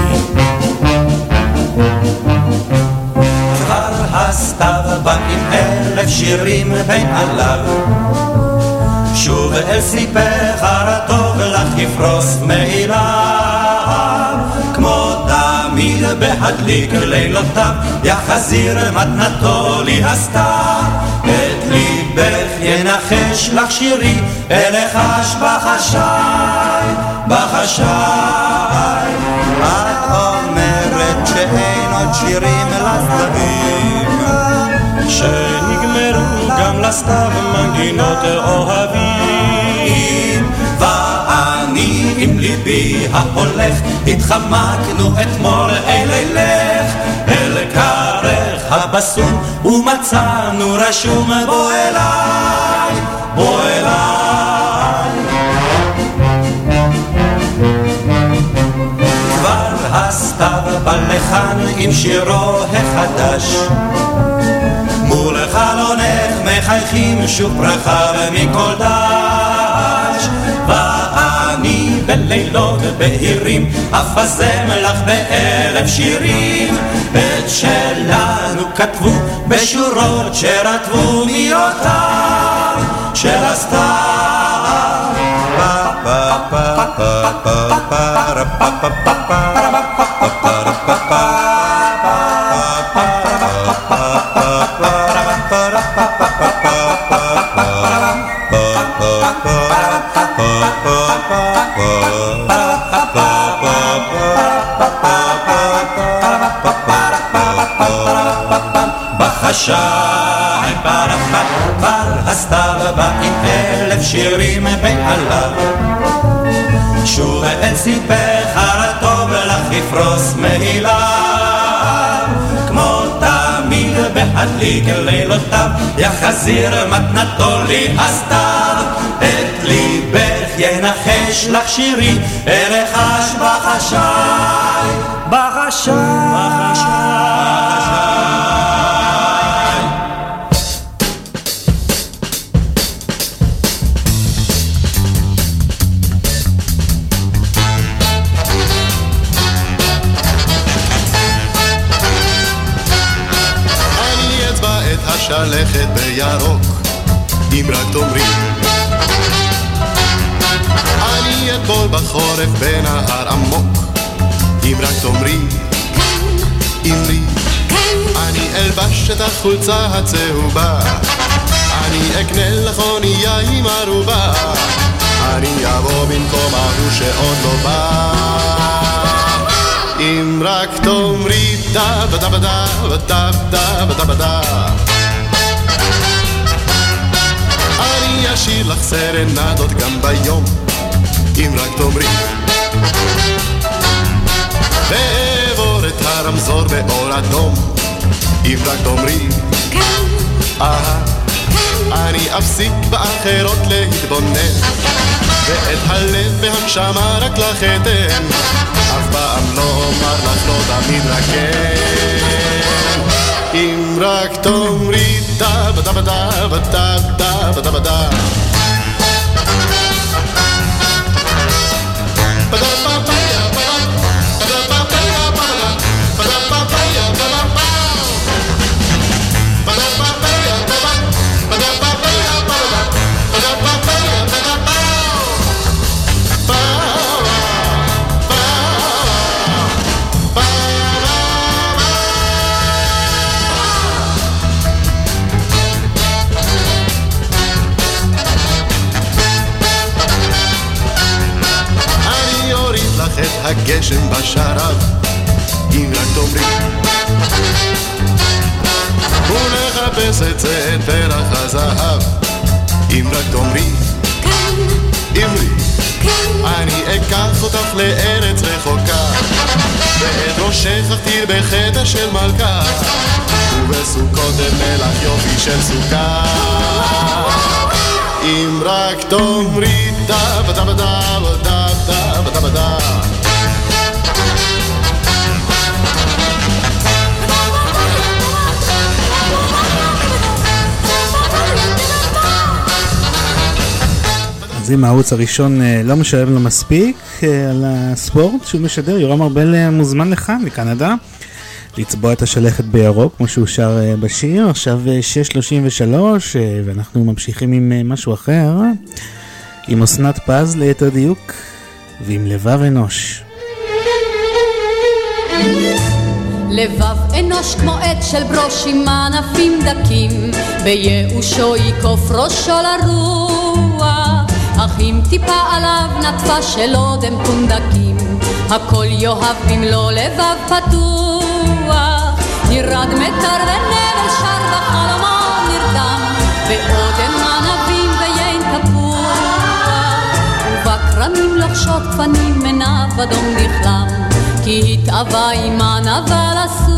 כבר הסתיו בא עם אלף שירים בין עליו שוב אל סיפך הרטוב לך יפרוס מעיליו כמו תמיד בהדליק לילותיו יחזיר מתנתו לי הסתיו ינחש לך שירי אלחש בחשאי בחשאי את אומרת שאין עוד שירים לסתבים שנגמרו גם לסתיו מנגינות אוהבים. ואני עם ליבי ההולך התחמקנו אתמול אל אלך אל כרך הבסום ומצאנו רשום בוא אליי בוא אליי. כבר הסתיו בא לכאן עם שירו החדש. מול חלונך מחייכים שוב ברכה מכל דש. ואני בלילות בהירים אפזם לך באלף שירים שלנו כתבו בשורות שרטבו מיותיו של הסתיו בחשאי פרפת כבר הסתיו בא עם אלף שירים בעליו. שוב את סיפך הרטוב לך יפרוס מעיליו כמו תמיד בהדליק לילותיו יחזיר מתנתו לי הסתיו את ליבך ינחש לך שירי, ארחש בחשאי, בחשאי, בחשאי. אם רק תאמרי. אני אטבול בחורף בנהר עמוק, אם רק תאמרי. אמרי. אני אלבש את החולצה הצהובה, אני אקנה לך אונייה עם ערובה, אני אבוא במקום ההוא שעוד לא בא. אם רק תאמרי דה בדה בדה בדה בדה בדה אשאיר לך סרנדות גם ביום אם רק תאמרי. ואעבור את הרמזור באור אדום אם רק תאמרי. כן. אהה אני אפסיק באחרות להתבונן ואת הלב והנשמה רק לך אתן. אף פעם לא אומר לך לא תמיד רק כן רק תאמרי דה בדה בדה בדה בדה בדה בדה הגשם בשרב, אם רק תאמרי. ונחפש את זה את פרח הזהב, אם רק תאמרי. כן. אמרי. כן. אני אקח אותך לארץ רחוקה, ואת ראשך אכתיר בחטא של מלכה, ובסוכות לך יופי של סוכה. אם רק תאמרי דה בדה בדה בדה בדה בדה בדה אז אם הערוץ הראשון אה, לא משלם לו מספיק אה, על הספורט שהוא משדר, יורם ארבל אה, מוזמן לכאן, לקנדה, לצבוע את השלכת בירוק, כמו שהוא שר בשיר. עכשיו 6.33, ואנחנו ממשיכים עם משהו אחר, עם אסנת פז ליתר דיוק, ועם לבב אנוש. לבב אנוש כמו עט של ברוש עם ענפים דקים, בייאושו יקוף ראשו לרוח. אך אם טיפה עליו נטפה של אודם פונדקים, הכל יאהב במלוא לבב פתוח. ירד מטר ונבל שר בחלומו נרדם, באודם ענבים ויין תפוח. ובכרמים לוחשות גפנים מנף אדום נכלם, כי התאווה עימן אבל אסוח.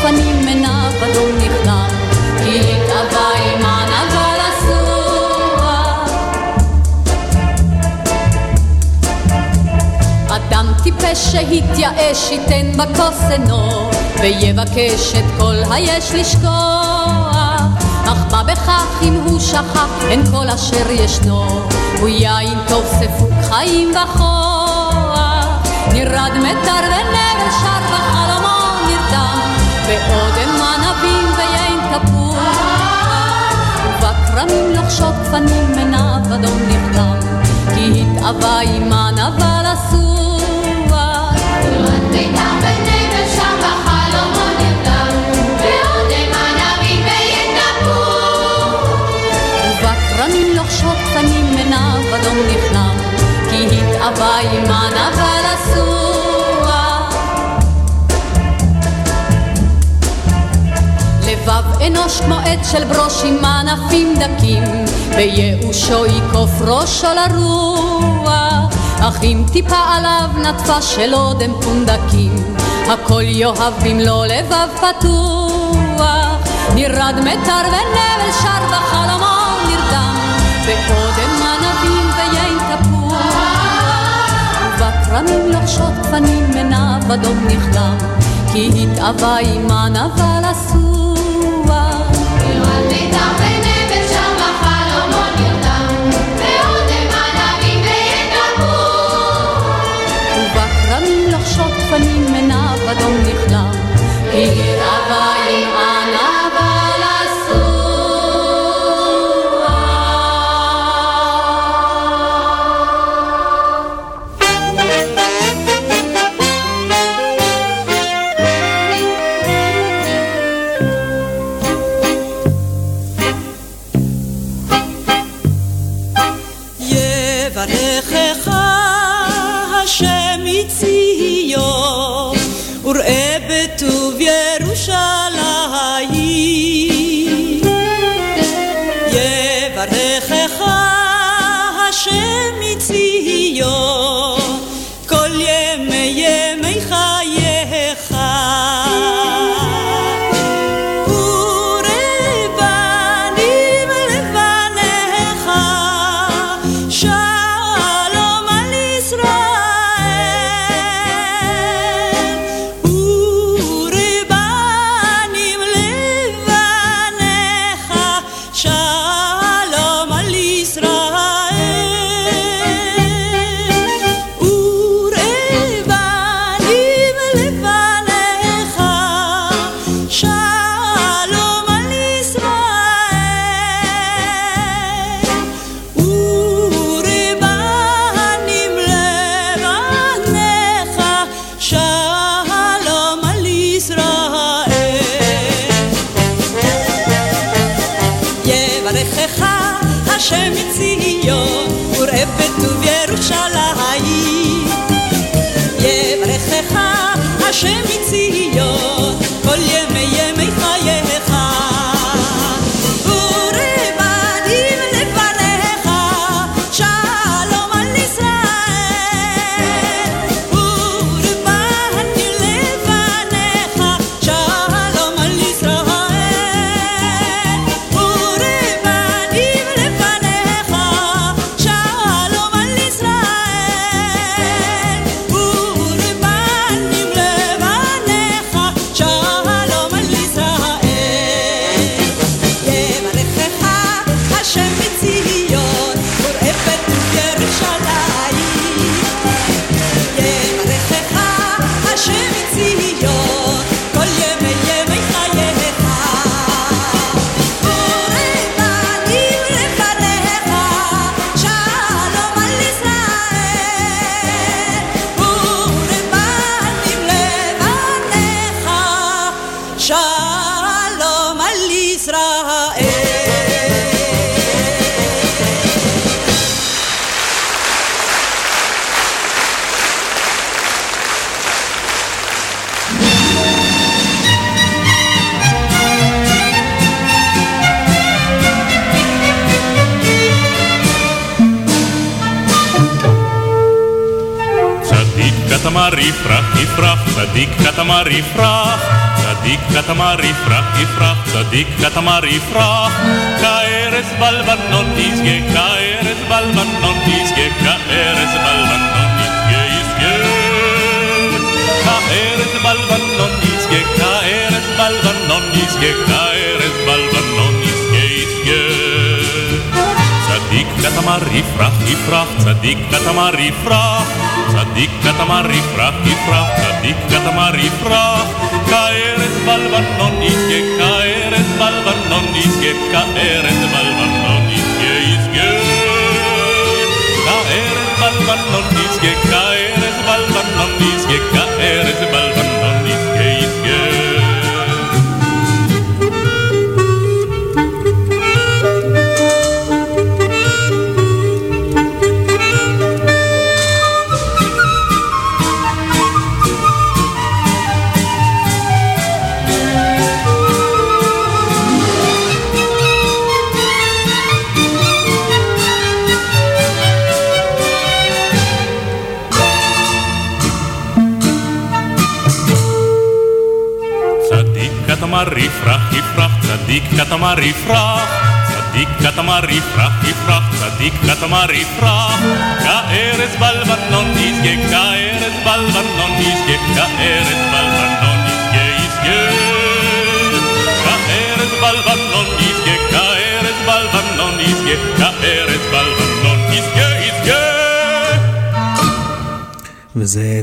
גפנים עיניו אדום נכנע כי התאווה אסור אדם טיפש שהתייאש ייתן בכוס עינו ויבקש את כל היש לשכוח. אך מה בכך אם הוא שכח אין כל אשר ישנו. הוא יין טוב ספוק חיים וכוח נרד מטר ונבל שר בחלומו באודם ענבים ויין תפוח ובכרמים לחשוב גפנים עיניו אדום נכתב כי התאווה עימן אבל אסור ובכרמים לחשוב גפנים עיניו אדום נכנע כי התאווה עימן אבל לבב אנוש כמו עץ של ברוש עם ענפים דקים, בייאושו ייקוף על הרוח, אך אם טיפה עליו נטפה של אודם פונדקים, הכל יאהבים לו לבב פתוח, נרד מתר ונבל שר בחלומו נרדם, ואודם ענבים ויין תפוח, ובכרמים לוחשות פנים מנב אדום נכלם, כי התאווה עם ענבל אסור. פנים עיניו אדום נכלם, היא גאה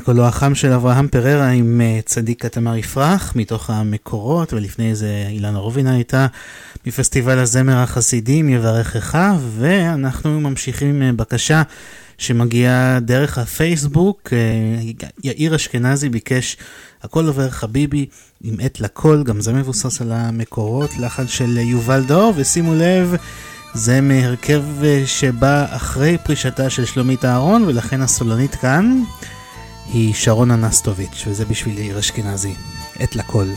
קולו החם של אברהם פררה עם אה, צדיק התמר יפרח מתוך המקורות, ולפני זה אילנה רובינה הייתה מפסטיבל הזמר החסידים יברכך, ואנחנו ממשיכים עם אה, בקשה שמגיעה דרך הפייסבוק. אה, יאיר אשכנזי ביקש הכל עובר חביבי עם עת לכל, גם זה מבוסס על המקורות, לחן של יובל דור, ושימו לב זה מהרכב שבא אחרי פרישתה של שלומית אהרון, ולכן הסולנית כאן היא שרון אנסטוביץ', וזה בשביל יאיר אשכנזי. עת לכל.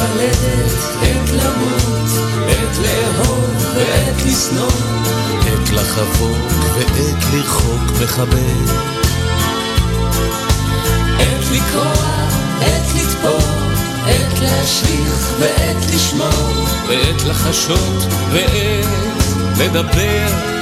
ללדת, עת למות, עת לאהוב ועת לשנוא, עת לחבוק ועת לרחוק מחבר. עת לקרוע, עת לתפור, עת להשליך ועת לשמור, ועת לחשות ועת לדבר.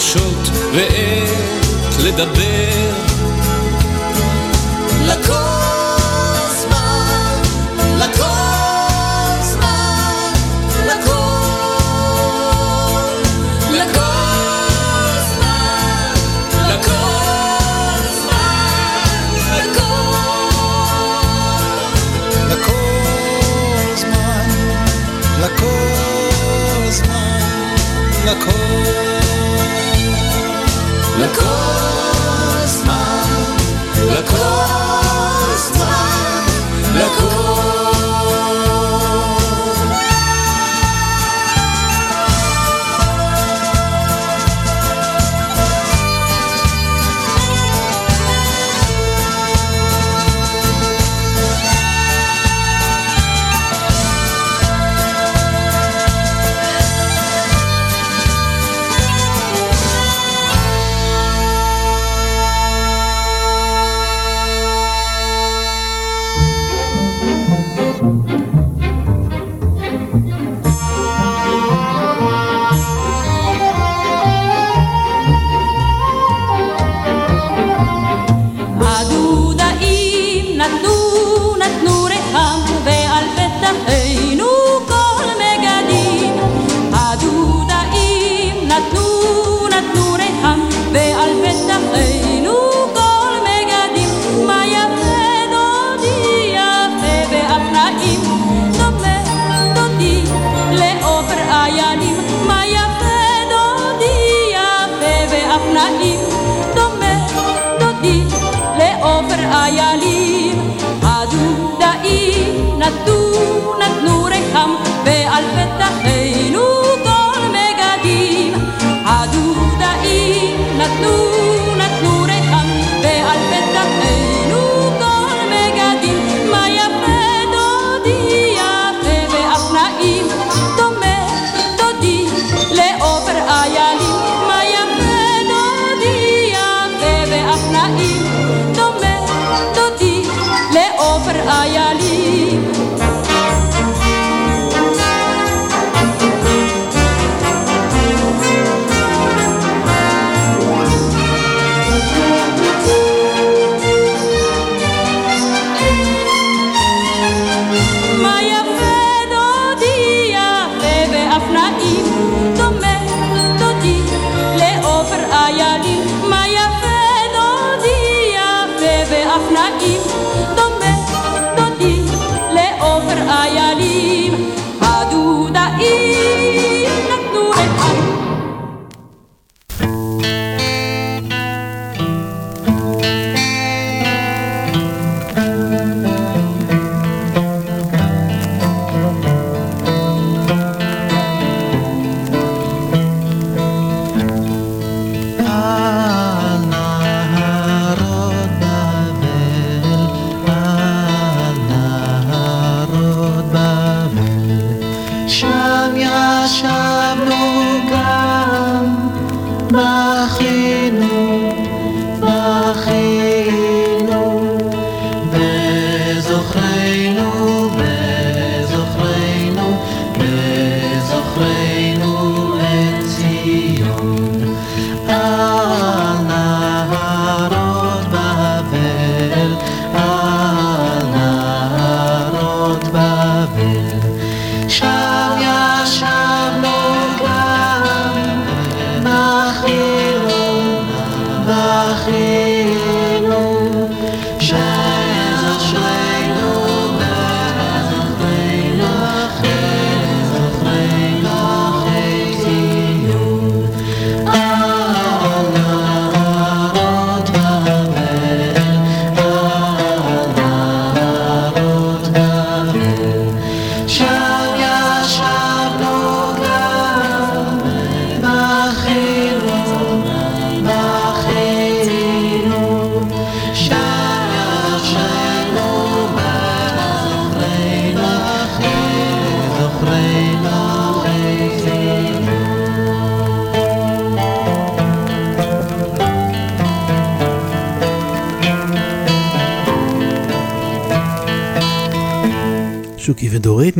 לחשות ועת לדבר.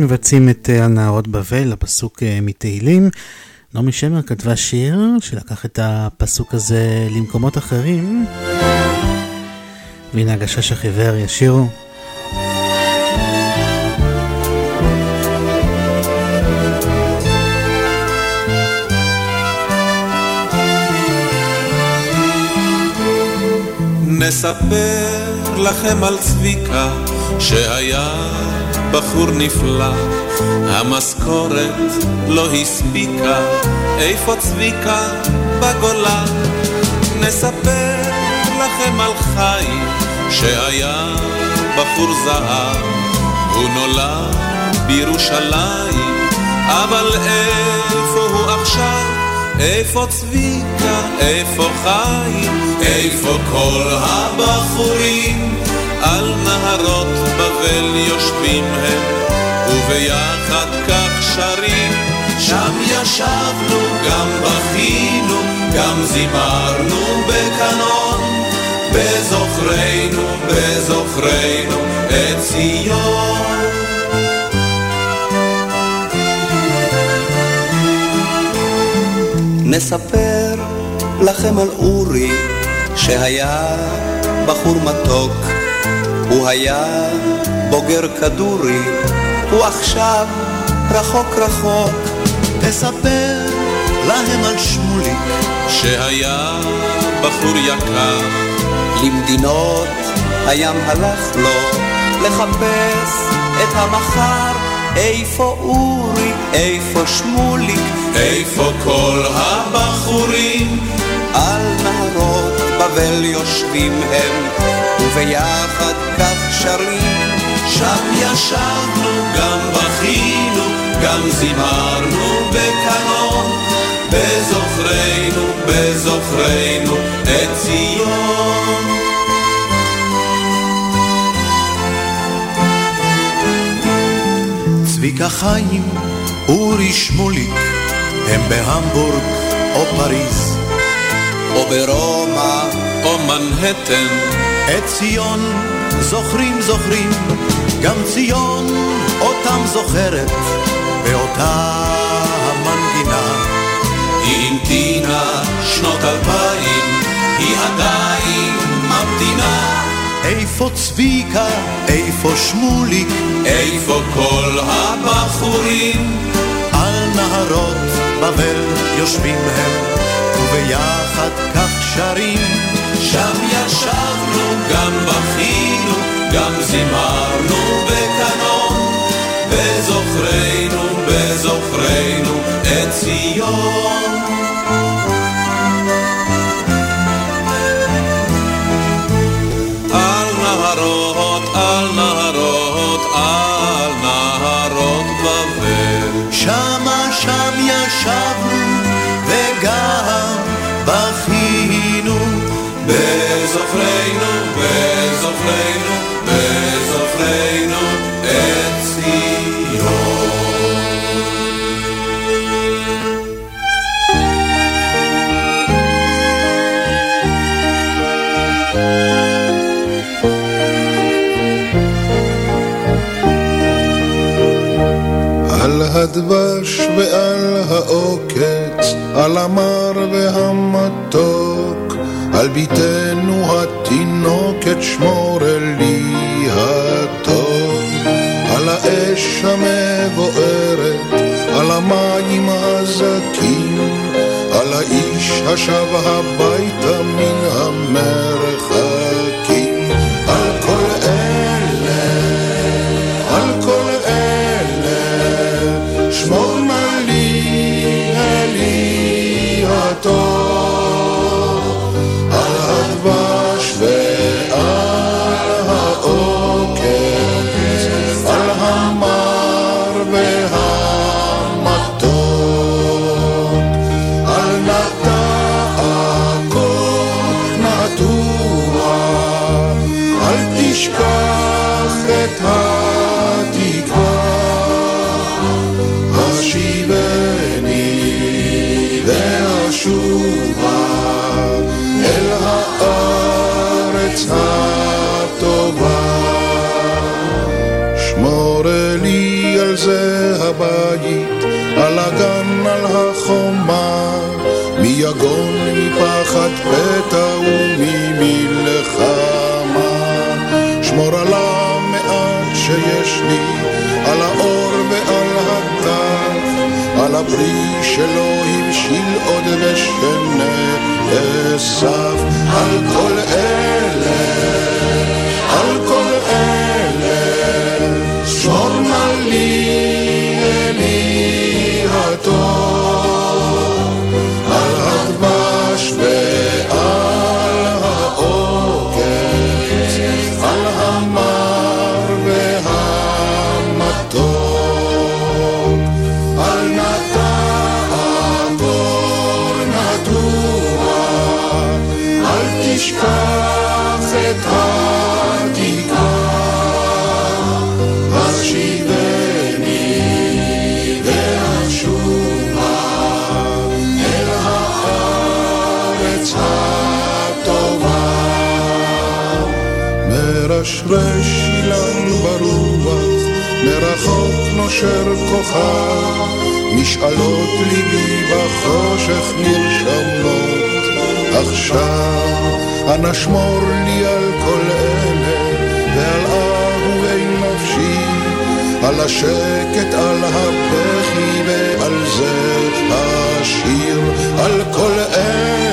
מבצעים את אה, הנערות בבל, הפסוק אה, מתהילים. נעמי שמר כתבה שיר שלקח את הפסוק הזה למקומות אחרים. והנה הגשש החיוור ישירו. נספר לכם על צביקה שהיה בחור נפלא המשכורת לא הספיקה איפה צביקה בגולה? נספר לכם על חיים שהיה בחור זהב הוא נולד בירושלים אבל איפה הוא עכשיו? איפה צביקה, איפה חיים, איפה כל הבחורים? על נהרות בבל יושבים הם, וביחד כך שרים. שם ישבנו, גם בכינו, גם זימרנו בקנון, בזוכרנו, בזוכרנו את ציון. נספר לכם על אורי שהיה בחור מתוק הוא היה בוגר כדורי הוא עכשיו רחוק רחוק תספר להם על שמוליק שהיה בחור יקר למדינות הים הלך לו לחפש את המחר איפה אורי, איפה שמוליק, איפה כל הבחורים? על נהרות בבל יושבים הם, וביחד שרים. שם ישבנו, גם בכינו, גם זימרנו בקנון, בזוכרנו, בזוכרנו את ציון. צביקה חיים, אורי שמוליק, הם בהמבורג או פריז, או ברומא או מנהטן. את ציון זוכרים זוכרים, גם ציון אותם זוכרת, באותה המנגינה. היא המתינה שנות אלפיים, היא עדיין ממתינה. איפה צביקה, איפה שמוליק, איפה כל הבחורים? על נהרות בבל יושבים הם, וביחד כך שרים. שם ישבנו, גם בכינו. גם זימרנו בקנון, בזוכרנו, בזוכרנו את ציון. הדבש ועל העוקץ, על המר והמתוק, על בתנו התינוקת שמור לי הטוב, על האש המבוערת, על המים הזכים, על האיש השב הביתה מפחד פתע וממלחמה. שמור על המעט שיש לי, על האור ועל הטף, על הפרי שלא הבשיל עוד ושנאסף, על כל אלה, על כל אלה, שמור נא לי אילן ברוח, מרחוק נושר כוכב, משאלות ליבי בחושך נרשמות. עכשיו, אנא שמור לי על כל אלה, ועל אהובי נפשי, על השקט, על הבכי ועל זה השיר, על כל אלה,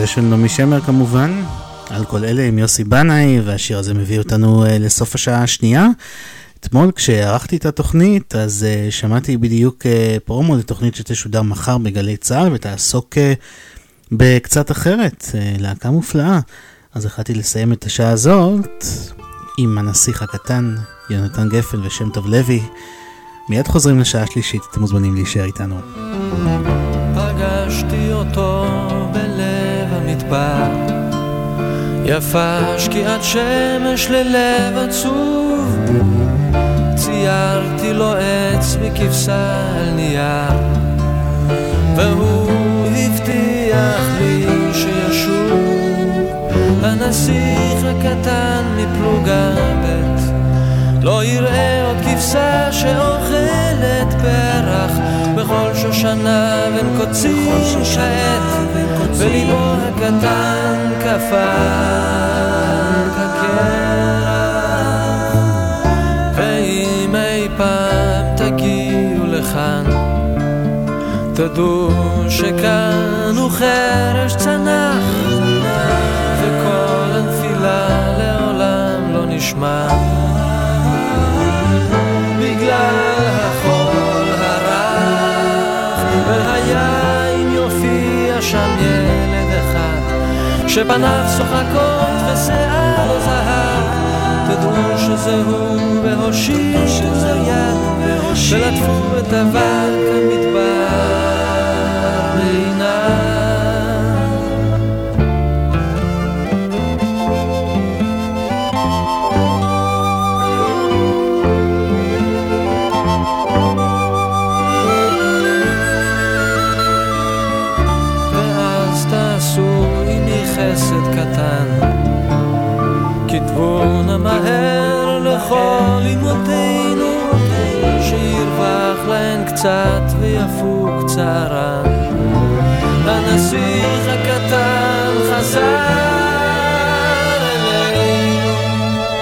זה של נעמי שמר כמובן, על כל אלה עם יוסי בנאי, והשיר הזה מביא אותנו אה, לסוף השעה השנייה. אתמול כשערכתי את התוכנית, אז uh, שמעתי בדיוק uh, פרומו לתוכנית שתשודר מחר בגלי צה"ל ותעסוק uh, בקצת אחרת, uh, להקה מופלאה. אז החלטתי לסיים את השעה הזאת עם הנסיך הקטן, יונתן גפן ושם טוב לוי. מיד חוזרים לשעה שלישית, אתם מוזמנים להישאר איתנו. פגשתי אותו המדבר, יפה שקיעת שמש ללב עצוב. ציירתי לו עץ וכבשה על נייר. והוא הבטיח לי שישוב. הנסיך הקטן מפלוגה ב' לא יראה עוד כבשה שאוכלת פרח בכל שושנה בין קוצים שעת וליבו הקטן קפא כקרח. ואם אי פעם תגיעו לכאן תדעו שכאן הוא חרש צנח וכל הנפילה לעולם לא נשמע שפניו צוחקות ושיער זהב. תדעו שזה הוא והושיטו יד ולטפו את אבק המדבר מהר לכל אמותינו שירווח להן קצת ויפוג צערן הנסיך הקטן חזר אלינו.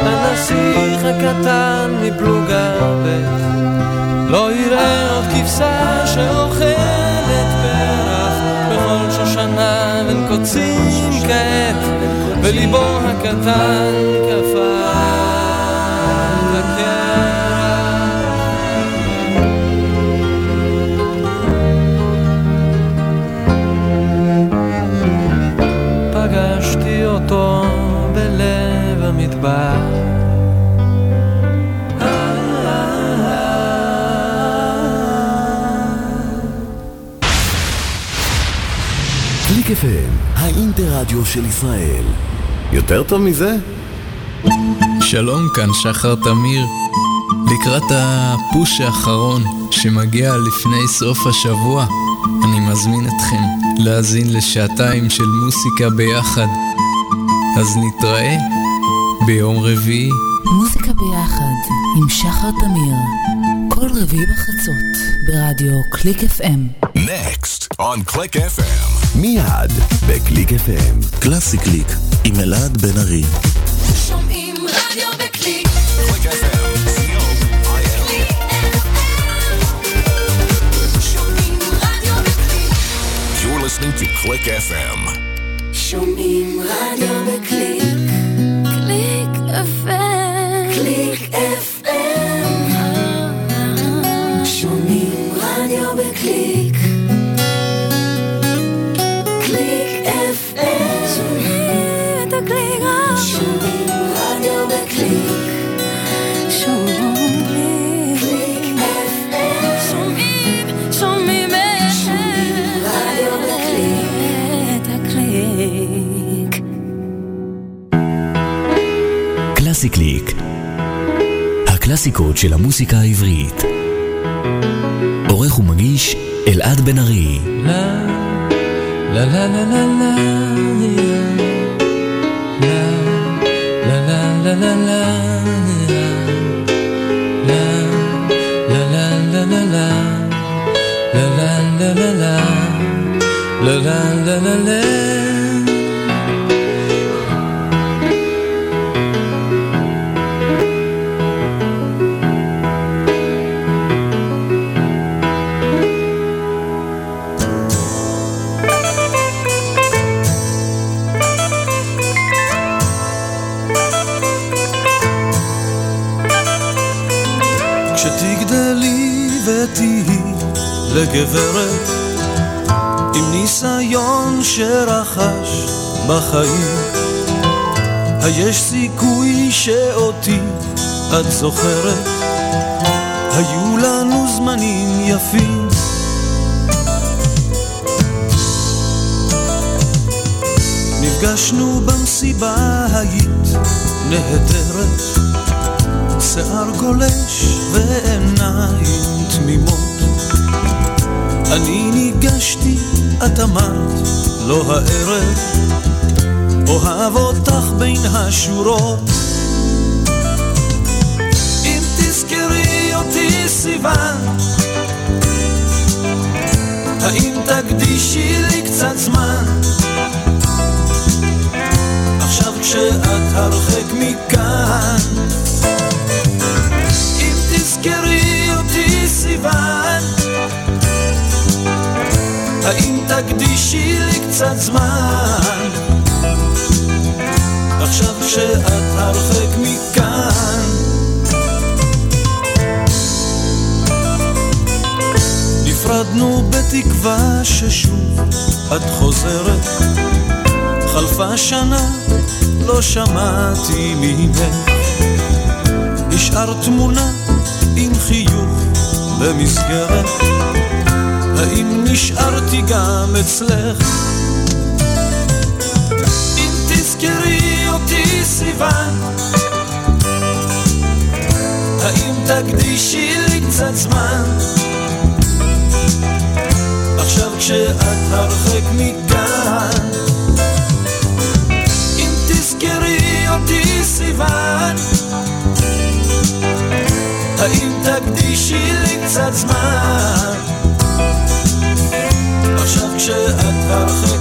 הנסיך הקטן מפלוגה ב' לא יראה עוד כבשה שאוכלת פרח. בכל שושנה בין קוצים כעת וליבו הקטן קפא פגשתי אותו בלב האינטרדיו של ישראל. יותר טוב מזה? שלום, כאן שחר תמיר. לקראת הפוש האחרון שמגיע לפני סוף השבוע, אני מזמין אתכם להאזין לשעתיים של מוסיקה ביחד. אז נתראה ביום רביעי. מוזיקה ביחד עם שחר תמיר, כל רביעי בחצות ברדיו קליק FM. Next on Click FM. מיד בקליק FM. קלאסי קליק עם אלעד בן ארי. שומעים רדיו בקליק. Listening to Click FM. שומעים רדיו בקליק. קליק FM. קליק FM. הקלאסיקות של המוסיקה העברית. עורך ומגיש אלעד בן ארי. לה לה לה לה לה לה לה לה לה לה לה לה לגברת עם ניסיון שרכש בחיים. היש סיכוי שאותי את זוכרת. היו לנו זמנים יפים. נפגשנו במסיבה היית נהדרת, שיער גולש ועיניים תמימות. אני ניגשתי, את אמרת, לא הערב, אוהב אותך בין השורות. אם תזכרי אותי סיוון, האם תקדישי לי קצת זמן? עכשיו כשאת הרחק מכאן האם תקדישי לי קצת זמן? עכשיו כשאת הרחק מכאן. נפרדנו בתקווה ששוב את חוזרת. חלפה שנה, לא שמעתי ממך. נשאר תמונה עם חיוך במסגרת, האם נשארתי גם אצלך? אם תזכרי אותי סיוון, האם תקדישי לי קצת זמן? עכשיו כשאת הרחק מכאן תזכרי אותי סיוון האם תקדישי לי קצת זמן כשאת הרחק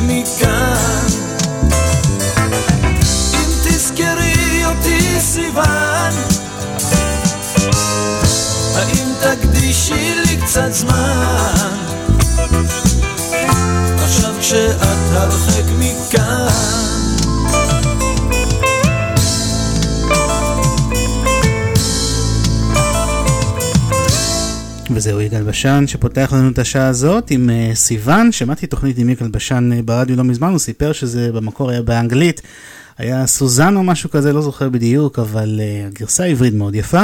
מכאן. אם תזכרי אותי סיוון האם תקדישי לי קצת זמן? עכשיו כשאת הרחק מכאן וזהו יגאל בשן שפותח לנו את השעה הזאת עם אה, סיוון, שמעתי תוכנית עם יגאל בשן אה, ברדיו לא מזמן, הוא סיפר שזה במקור היה באנגלית, היה סוזן או משהו כזה, לא זוכר בדיוק, אבל אה, הגרסה העברית מאוד יפה.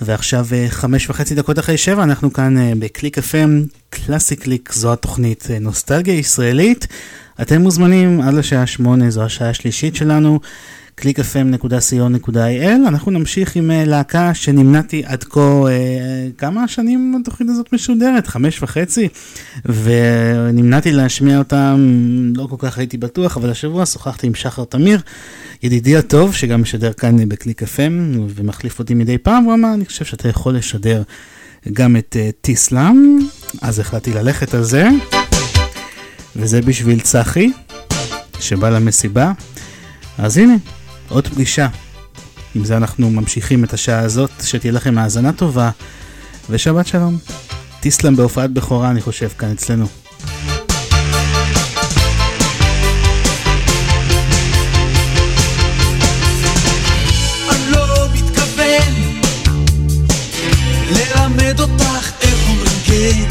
ועכשיו חמש וחצי דקות אחרי שבע, אנחנו כאן אה, בקליק FM, קלאסי קליק, זו התוכנית אה, נוסטלגיה ישראלית. אתם מוזמנים עד לשעה שמונה, זו השעה השלישית שלנו. www.clickfm.co.il אנחנו נמשיך עם להקה שנמנעתי עד כה אה, כמה שנים התוכנית הזאת משודרת? חמש וחצי? ונמנעתי להשמיע אותם, לא כל כך הייתי בטוח, אבל השבוע שוחחתי עם שחר תמיר, ידידי הטוב שגם משדר כאן בקליק FM ומחליף אותי מדי פעם, הוא אמר אני חושב שאתה יכול לשדר גם את uh, טיסלאם, אז החלטתי ללכת על זה. וזה בשביל צחי שבא למסיבה. אז הנה, עוד פגישה. עם זה אנחנו ממשיכים את השעה הזאת, שתהיה לכם האזנה טובה, ושבת שלום. טיסלאם בהופעת בכורה, אני חושב, כאן אצלנו. כן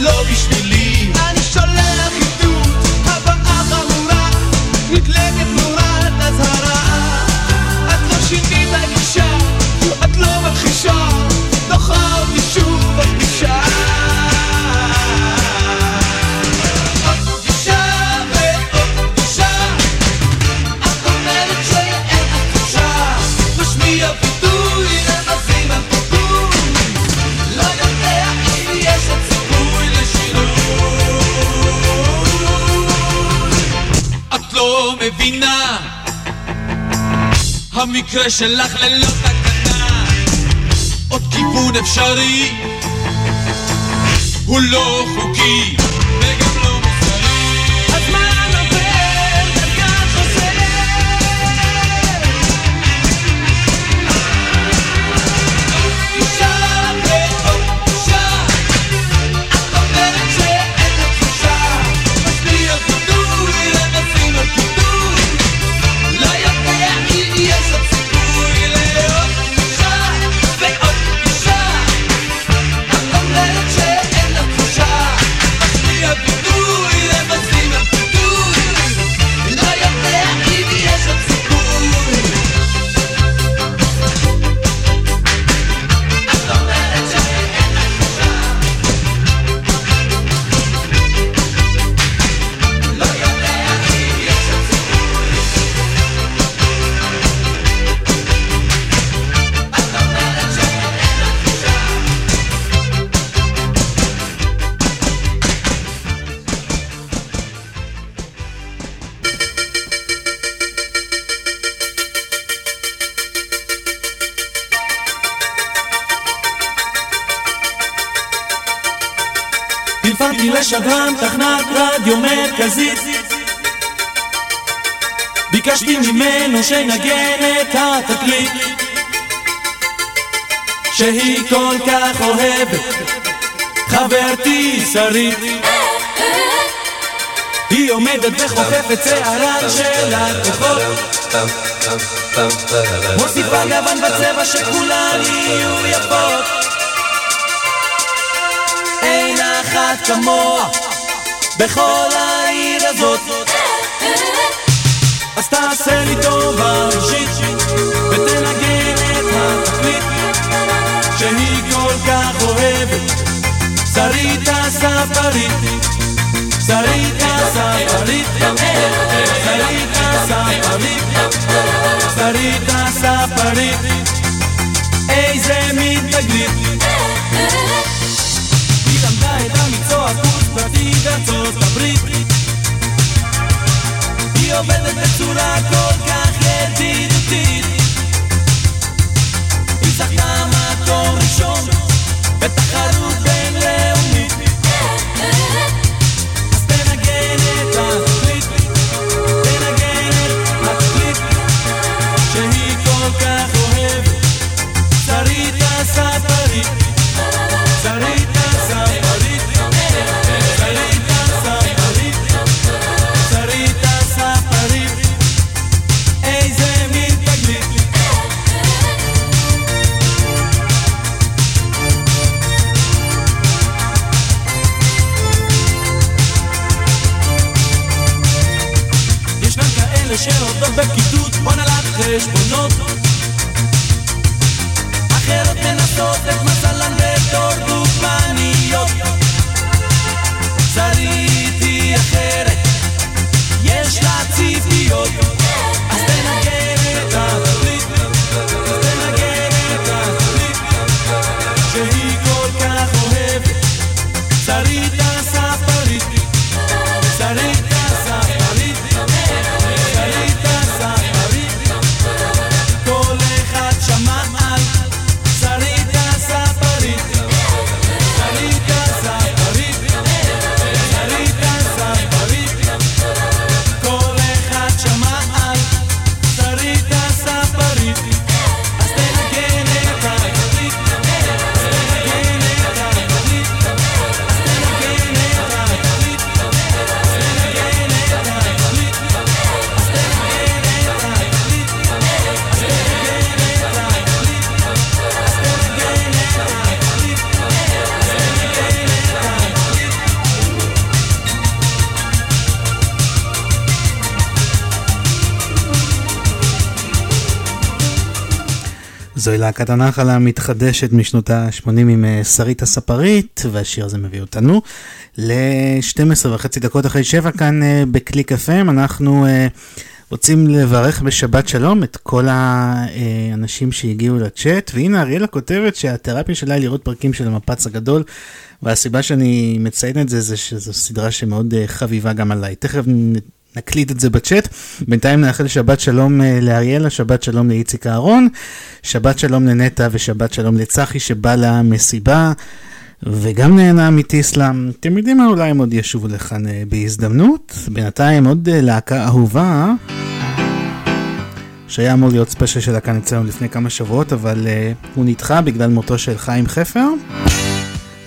לא בשביל... המקרה שלך ללא תקנה. עוד כיוון אפשרי. הוא לא חוקי לשדרן תחנת רדיו מרכזית ביקשתי ממנו שינגן את התקליט שהיא כל כך אוהבת. חברתי שרית היא עומדת וחופפת שערן של הכוחות מוסיפה גוון בצבע שכולן יהיו יפות אחת כמוה בכל העיר הזאת. אז תעשה לי טובה אישית ותנגן את התקליט שהיא כל כך אוהבת. שריטה ספרית שריטה ספרית שריטה ספרית שריטה ספרית איזה מין תגלית fatica tolta Io vedo il vettura col cane. להקת הנחל המתחדשת משנות ה-80 עם אה, שרית הספרית, והשיר הזה מביא אותנו ל-12 וחצי דקות אחרי שבע כאן אה, בקליק FM. אנחנו אה, רוצים לברך בשבת שלום את כל האנשים שהגיעו לצ'אט, והנה אריאלה כותבת שהתרפיה שלה היא לראות פרקים של המפץ הגדול, והסיבה שאני מציין את זה זה שזו סדרה שמאוד חביבה גם עליי. תכף נקליט את זה בצ'אט. בינתיים נאחל שבת שלום אה, לאריאלה, שבת שלום לאיציק אהרון, שבת שלום לנטע ושבת שלום לצחי שבא למסיבה. וגם נהנה מטיסלאם. אתם יודעים מה, אולי הם עוד ישובו לכאן אה, בהזדמנות. בינתיים עוד אה, להקה אהובה, שהיה אמור להיות ספיישל שלה כאן אצלנו לפני כמה שבועות, אבל uh, הוא נדחה בגלל מותו של חיים חפר.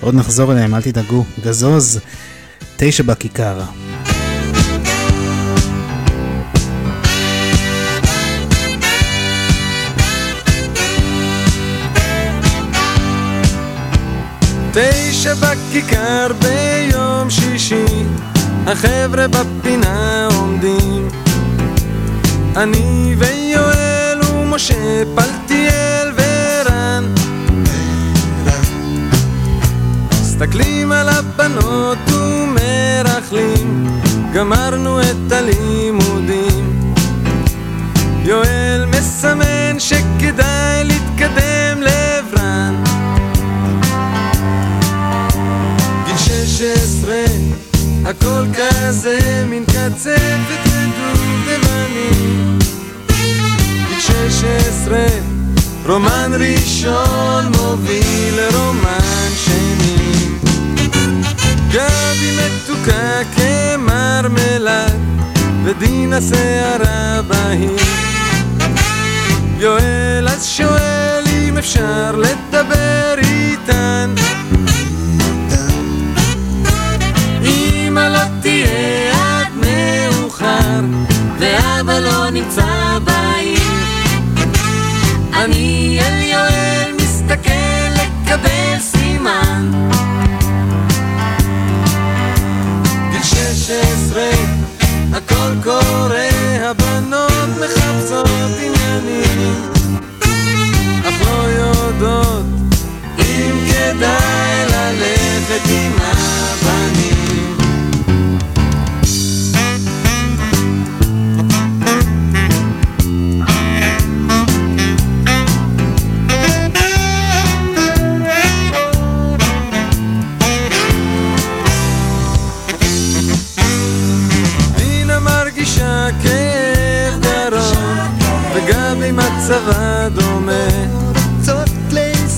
עוד נחזור אליהם, אל תדאגו. גזוז, תשע בכיכר. תשע בכיכר ביום שישי, החבר'ה בפינה עומדים. אני ויואל ומשה פלטיאל ורן. מסתכלים על הבנות ומרכלים, גמרנו את הלימודים. יואל מסמן שכדאי להתקדם לברן. 16 הכל כזה מין קצפת ודובדבנים גיל 16 רומן ראשון מוביל לרומן שני. גבי מתוקה כמרמלד ודינה שערה בהיר יואל אז שואל אם אפשר לדבר איתן. אמא לא תהיה עד מאוחר, ואבא לא נמצא בעיר. אני אל יואל מסתכל לקבל סימן. גיל שש עשרה, הכל קורה, הבנות מחפשות עניינים, מצבה דומה.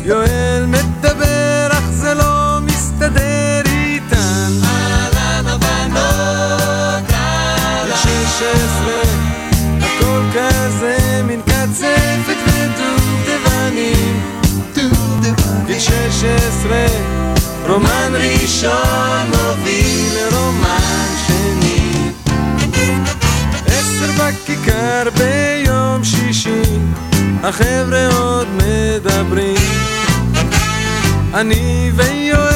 יואל מדבר, אך זה לא מסתדר איתן. אהלן הבנות, אהלן. שש עשרה, הכל כזה מין קצפת ודובדבנים. גיל שש עשרה, רומן ראשון מוביל לרומן שני. עשר בכיכר ביום שישי, החבר'ה עוד מדברים. אני ויואל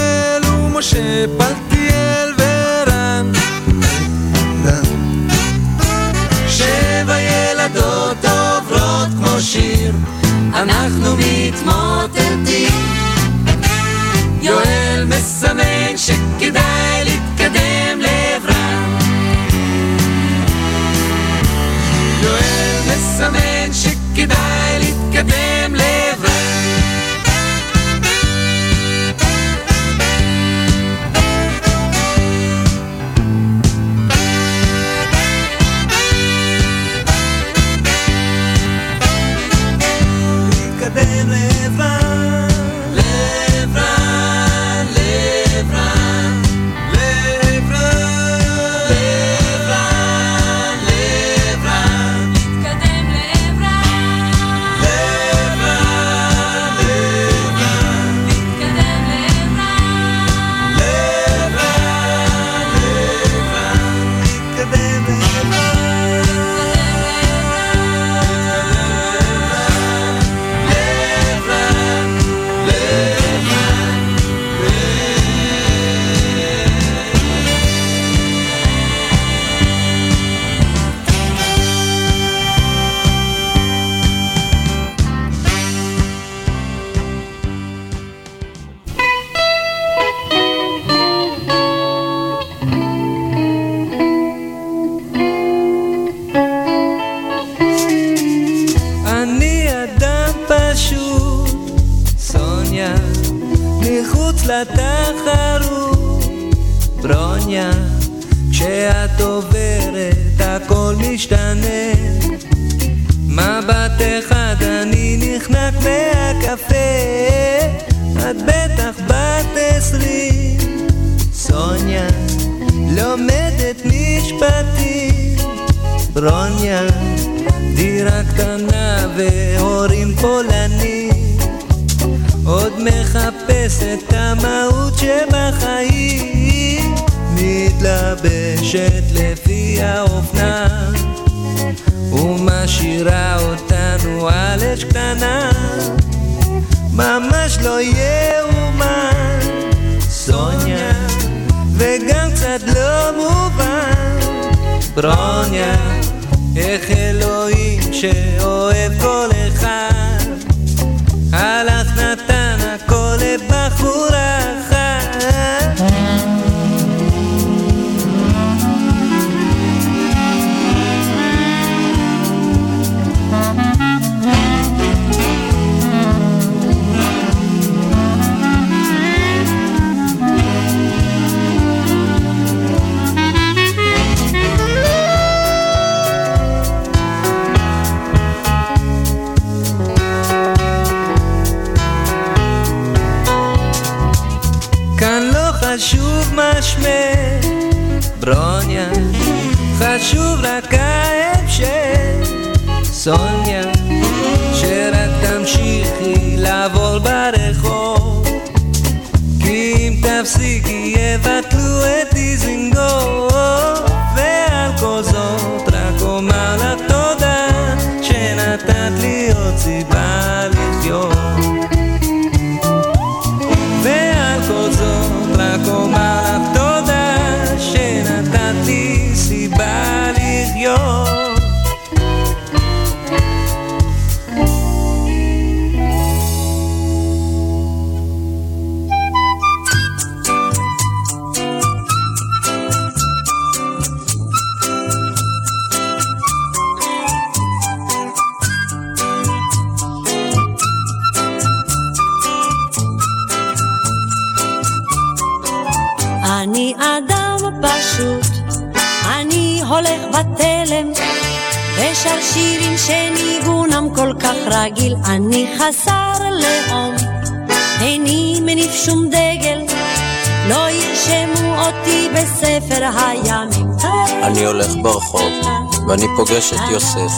יוסף.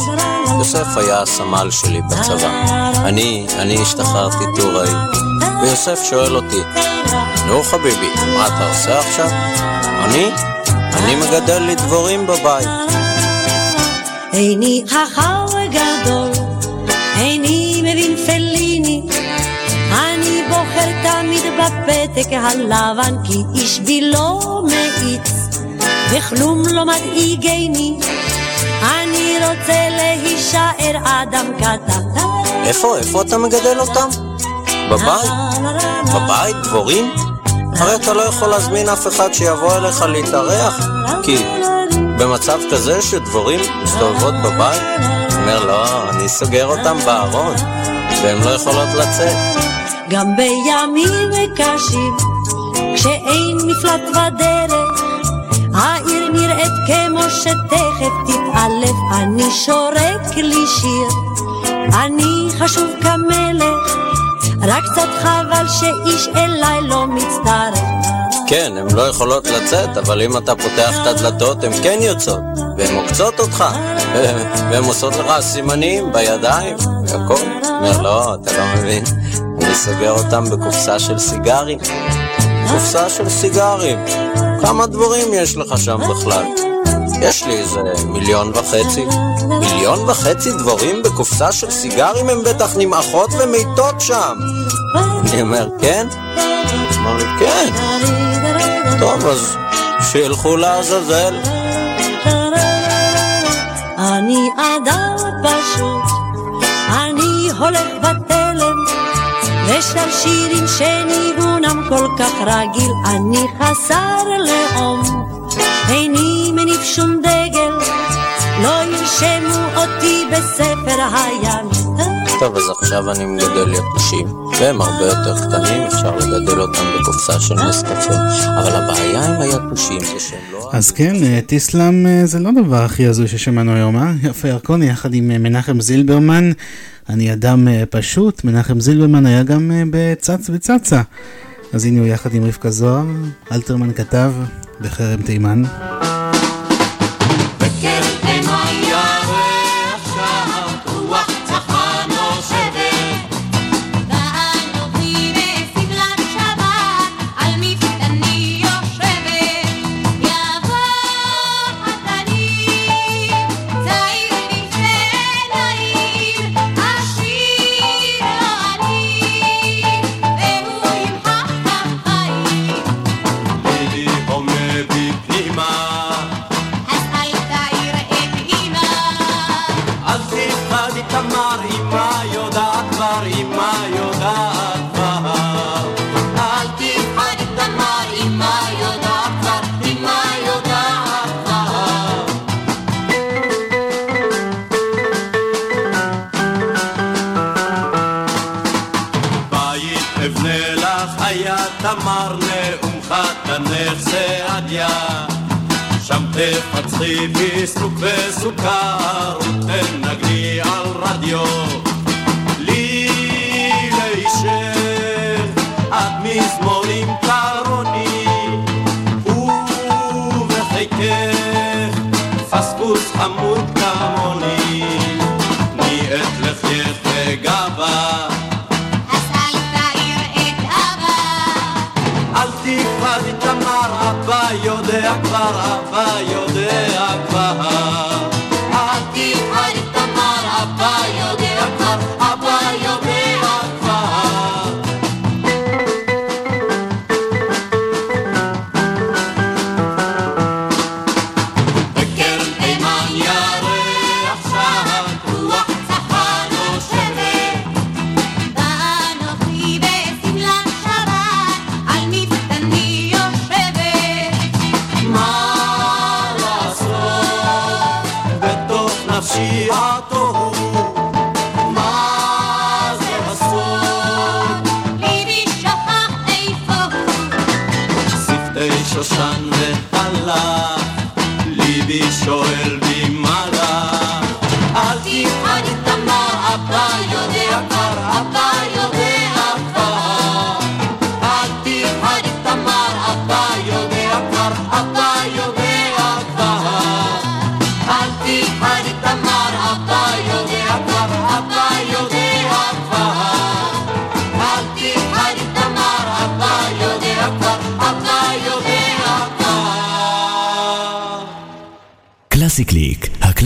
יוסף היה הסמל שלי בצבא. אני, אני השתחררתי טוראי. ויוסף שואל אותי, נו חביבי, מה אתה עושה עכשיו? אני? אני מגדל לי דבורים בבית. איני חכם גדול, איני מבין פליני, אני בוחר תמיד בפתק הלבן, כי איש בי לא מאיץ, וכלום לא מדאיגני, אני רוצה להישאר אדם קטן. איפה, איפה אתה מגדל אותם? בבית? בבית? דבורים? הרי אתה לא יכול להזמין אף אחד שיבוא אליך להתארח, כי במצב כזה שדבורים מסתובבות בבית, אומר לא, אני סוגר אותם בארון, והן לא יכולות לצאת. גם בימים קשים, כשאין מפלט בדרך, נראית כמו שתכף תתעלף, אני שורק לי שיר, אני חשוב כמלך, רק קצת חבל שאיש אליי לא מצטרף. כן, הן לא יכולות לצאת, אבל אם אתה פותח את הדלתות, הן כן יוצאות, והן עוקצות אותך, והן עושות לך סימנים בידיים, והכל. אומר, לא, אתה לא מבין, אני סוגר אותם בקופסה של סיגרים. קופסה של סיגרים. כמה דבורים יש לך שם בכלל? יש לי איזה מיליון וחצי. מיליון וחצי דבורים בקופסה של סיגרים הם בטח נמעכות ומתות שם. אני אומר, כן? אמר לי, כן. טוב, אז שילכו לעזאזל. אני אדם פשוט, אני הולך בתלם, ושר שירים שניגונם כל כך רגיל, אני חסר לאום, איני מניף שום דגל, לא ירשמו אותי בספר הימים. טוב, אז עכשיו אני מגדל יתושים, והם הרבה יותר קטנים, אפשר לגדל אותם בקופסה של נסקפה. אבל הבעיה עם היתושים זה שהם לא... אז כן, אה, טיסלאם אה, זה לא הדבר הכי הזוי ששמענו היום, אה? יפה ירקוני יחד עם אה, מנחם זילברמן, אני אדם פשוט, מנחם זילברמן היה גם בצץ וצצה. אז הנה הוא יחד עם רבקה זוהר, אלתרמן כתב בחרם תימן. נצחי פסטוק וסוכר ותנגני על רדיו. לי להישאר עד מזמור עם קרוני ובחיקך פספוס חמוד כמוני. נהיית לחייך בגאווה אל תקבע איתמר, אבא יודע כבר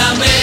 Dame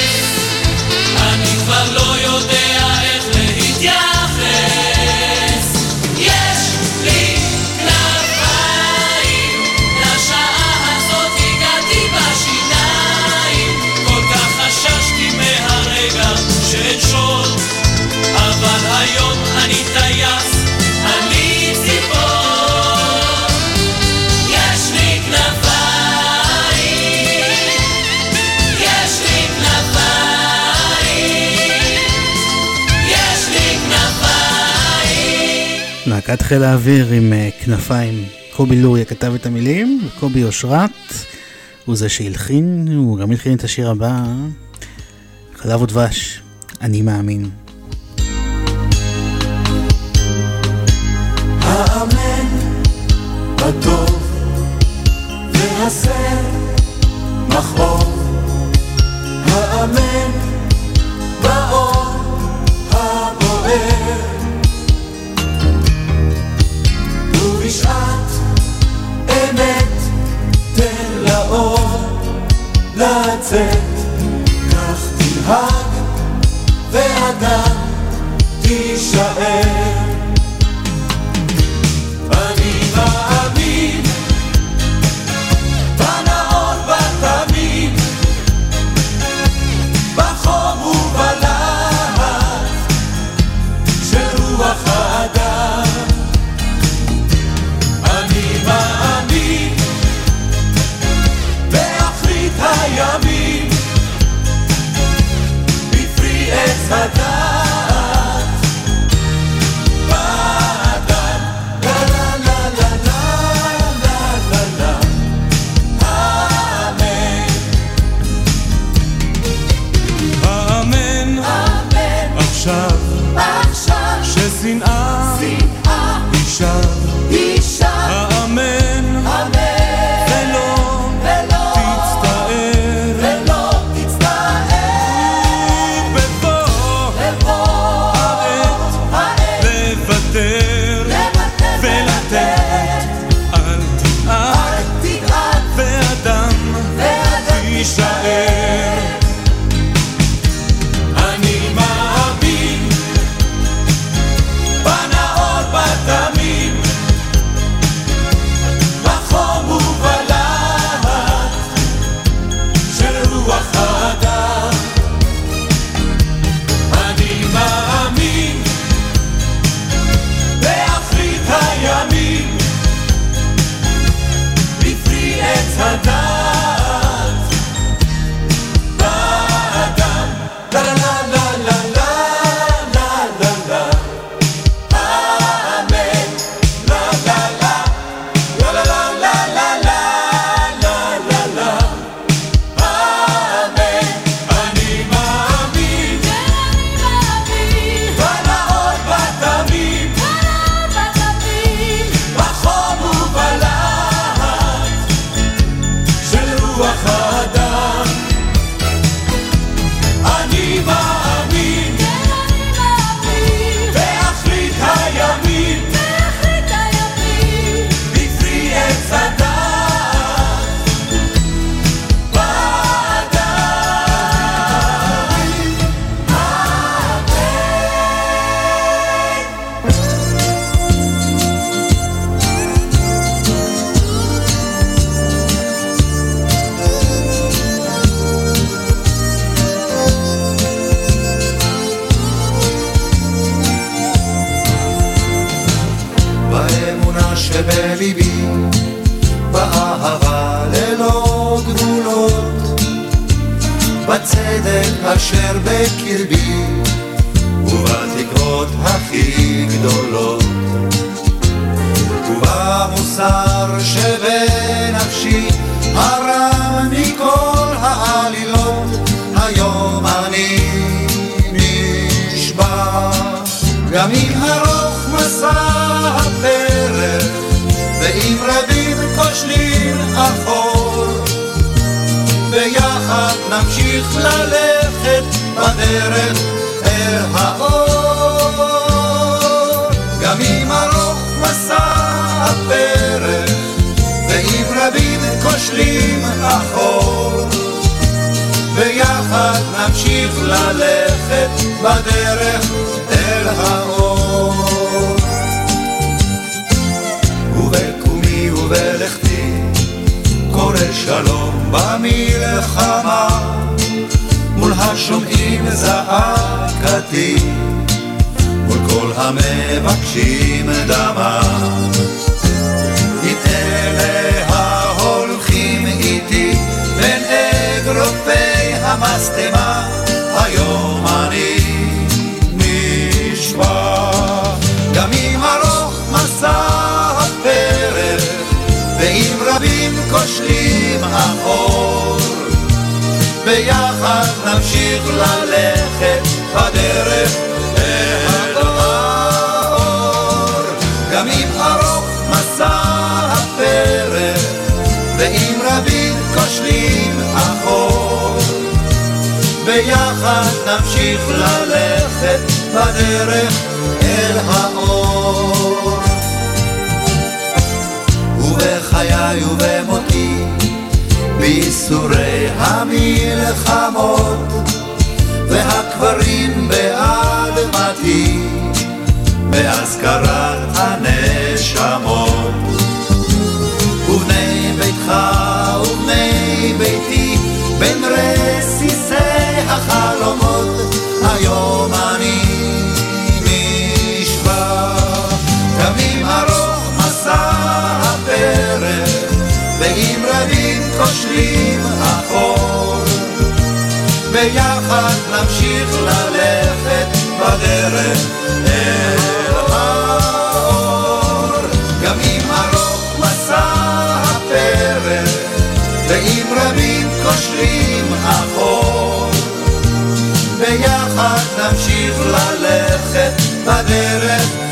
להקת חיל האוויר עם אה, כנפיים. קובי לוריה כתב את המילים, קובי אושרת הוא זה שהלחין, הוא גם הלחין את השיר הבא, חלב ודבש, אני מאמין. האמן בטוב נמשיך ללכת בדרך אל האור. גם אם ארוך מסע הפרך, ואם רבים כושלים החור, ביחד נמשיך ללכת בדרך אל האור. ובחיי ובמותי ביסורי המלחמות והקברים באדמתי באזכרת הנשמות. ובני ביתך ובני ביתי בן רס מסתכלים אחור. ביחד נמשיך ללכת בדרך אל האור. גם אם ארוך מסע הפרק ואם רבים קושרים אחור. ביחד נמשיך ללכת בדרך אל האור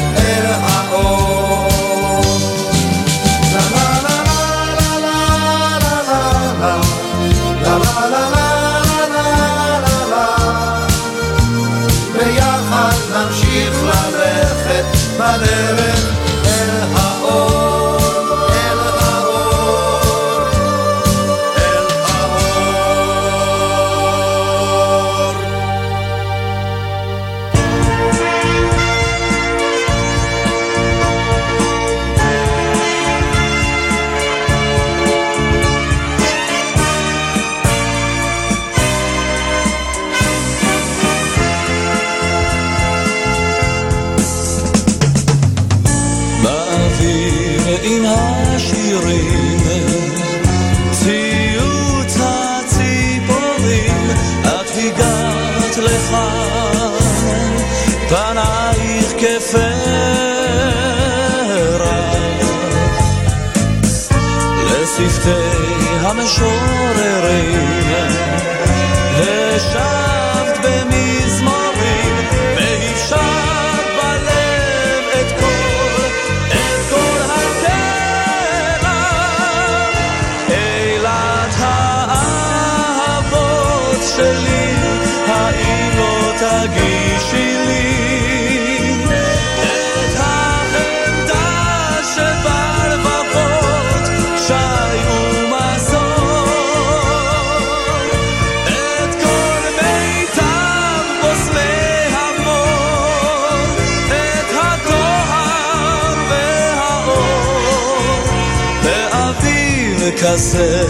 חסר,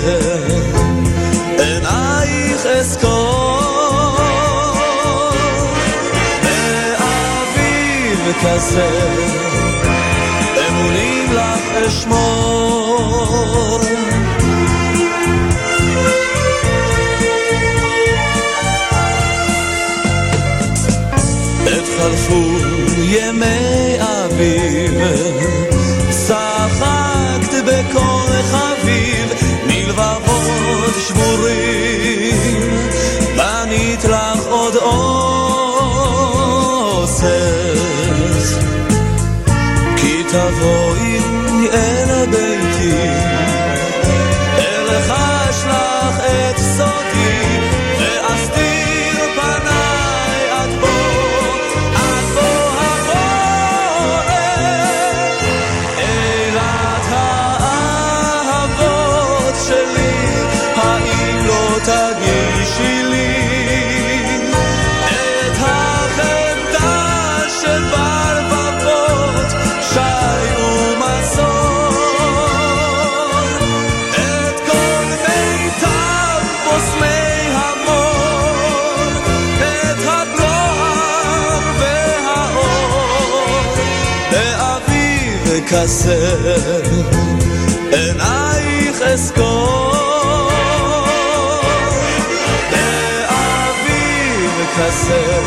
עינייך אזכור. באביב כזה, אמונים לך אשמור. עת חלפו ימי אביב, צחקת בכל חביב. מלבבות שבורים, בנית לך עוד אוסף. כי תבואי אל ביתי, כסר, עינייך אזכור, באביב כסר,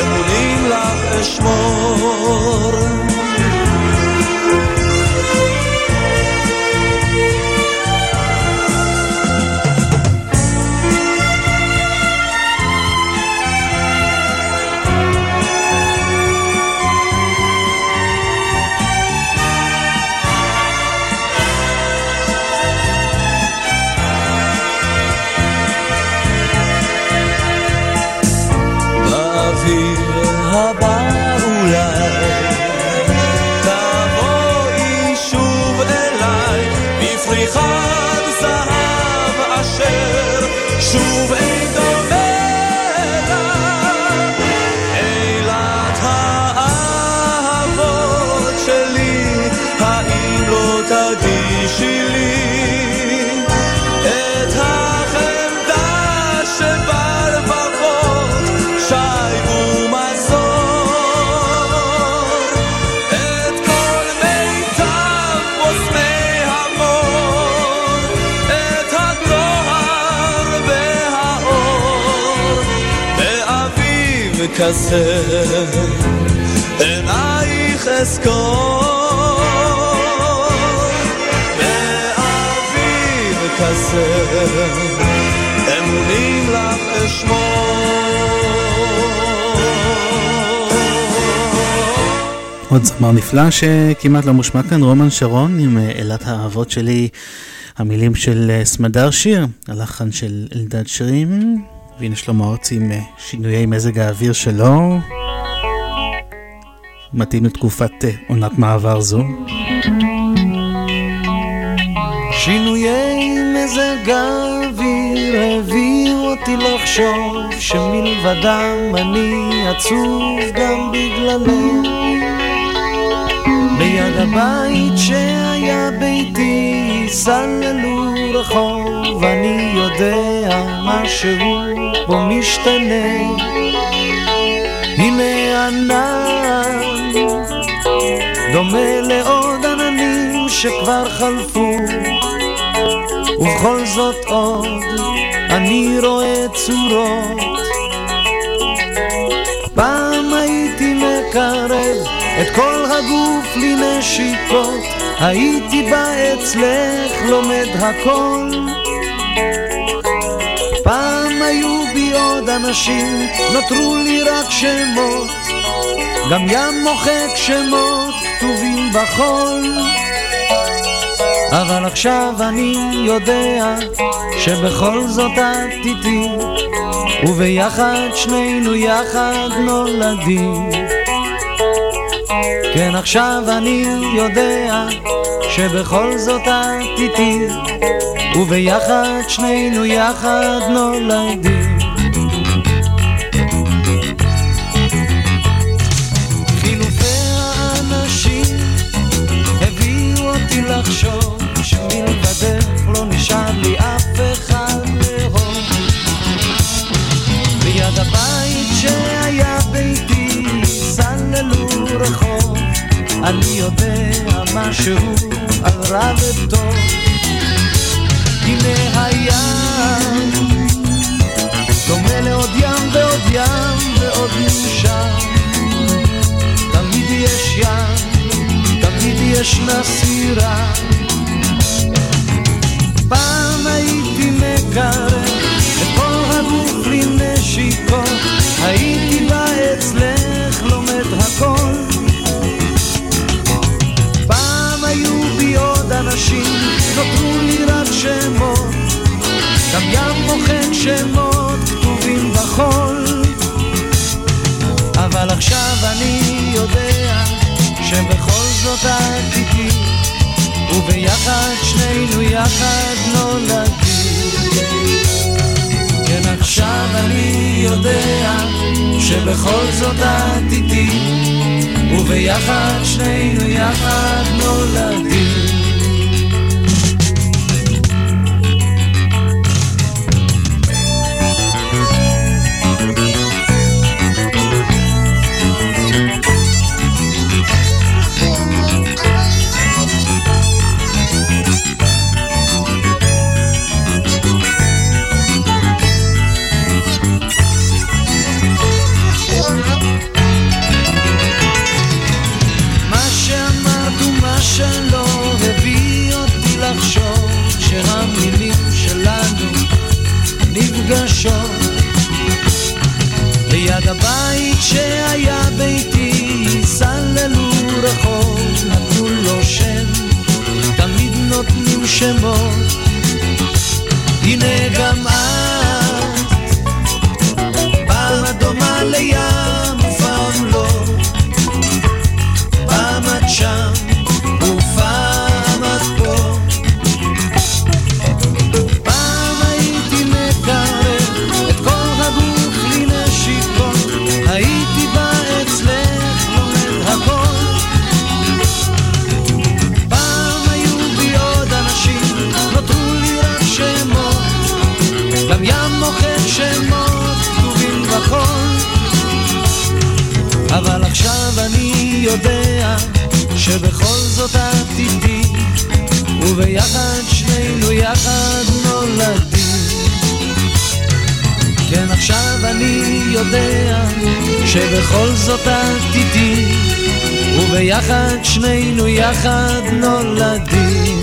אמונים לך אשמור. אשר כזה. עינייך אזכור באביב כזה. אמונים לך אשמור עוד זמר נפלא שכמעט לא מושמע כאן, רומן שרון עם אה, אילת האהבות שלי, המילים של אה, סמדר שיר, הלחן של אלדד שירים, והנה שלמה ארצי עם אה, שינויי מזג האוויר שלו, מתאים לתקופת אה, עונת מעבר זו. שינויי מזג האוויר הביאו אותי לחשוב שמלבדם אני עצוב גם בגללם. ליד הבית שהיה ביתי סללו רחוב, אני יודע משהו בו משתנה. הנה ענן דומה לעוד עננים שכבר חלפו ובכל זאת עוד אני רואה צורות את כל הגוף לנשיקות הייתי בא אצלך לומד הכל. פעם היו בי עוד אנשים נותרו לי רק שמות. גם ים מוחק שמות כתובים בחול. אבל עכשיו אני יודע שבכל זאת את איתי וביחד שנינו יחד נולדים כן עכשיו אני יודע שבכל זאת את איתי וביחד שנינו יחד נולדים משהו על רע וטוב. הנה הים, דומה לעוד ים ועוד ים ועוד מאושר. תמיד יש ים, תמיד ישנה סירה. פעם הייתי מקרב מוחק שמות כתובים בחול. אבל עכשיו אני יודע שבכל זאת את איתי, וביחד שנינו יחד נולדים. כן עכשיו אני יודע שבכל זאת את איתי, וביחד שנינו יחד נולדים. וביחד שנינו יחד נולדים.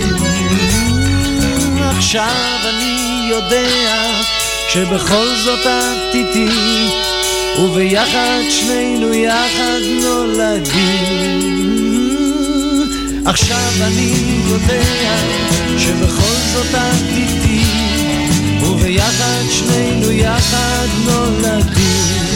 עכשיו אני יודע שבכל זאת את איתי וביחד שנינו יחד נולדים. עכשיו אני יודע שבכל זאת את איתי וביחד שנינו יחד נולדים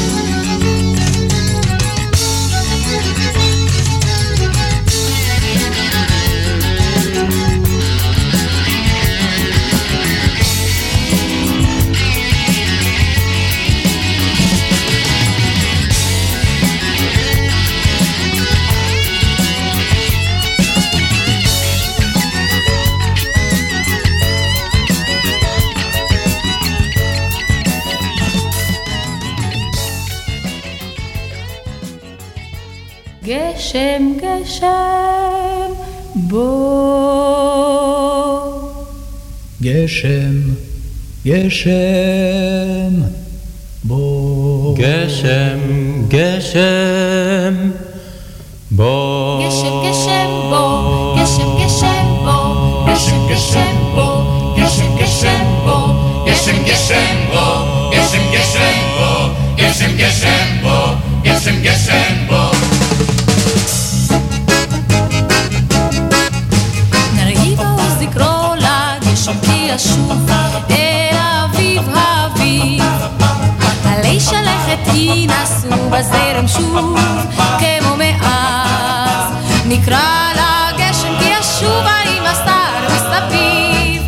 גשם בוא גשם, גשם, בוא. גשם, גשם, בוא. ינסו בזרם שוב כמו מאז. נקרא לגשם כי ישובה עם הסתר מסביב.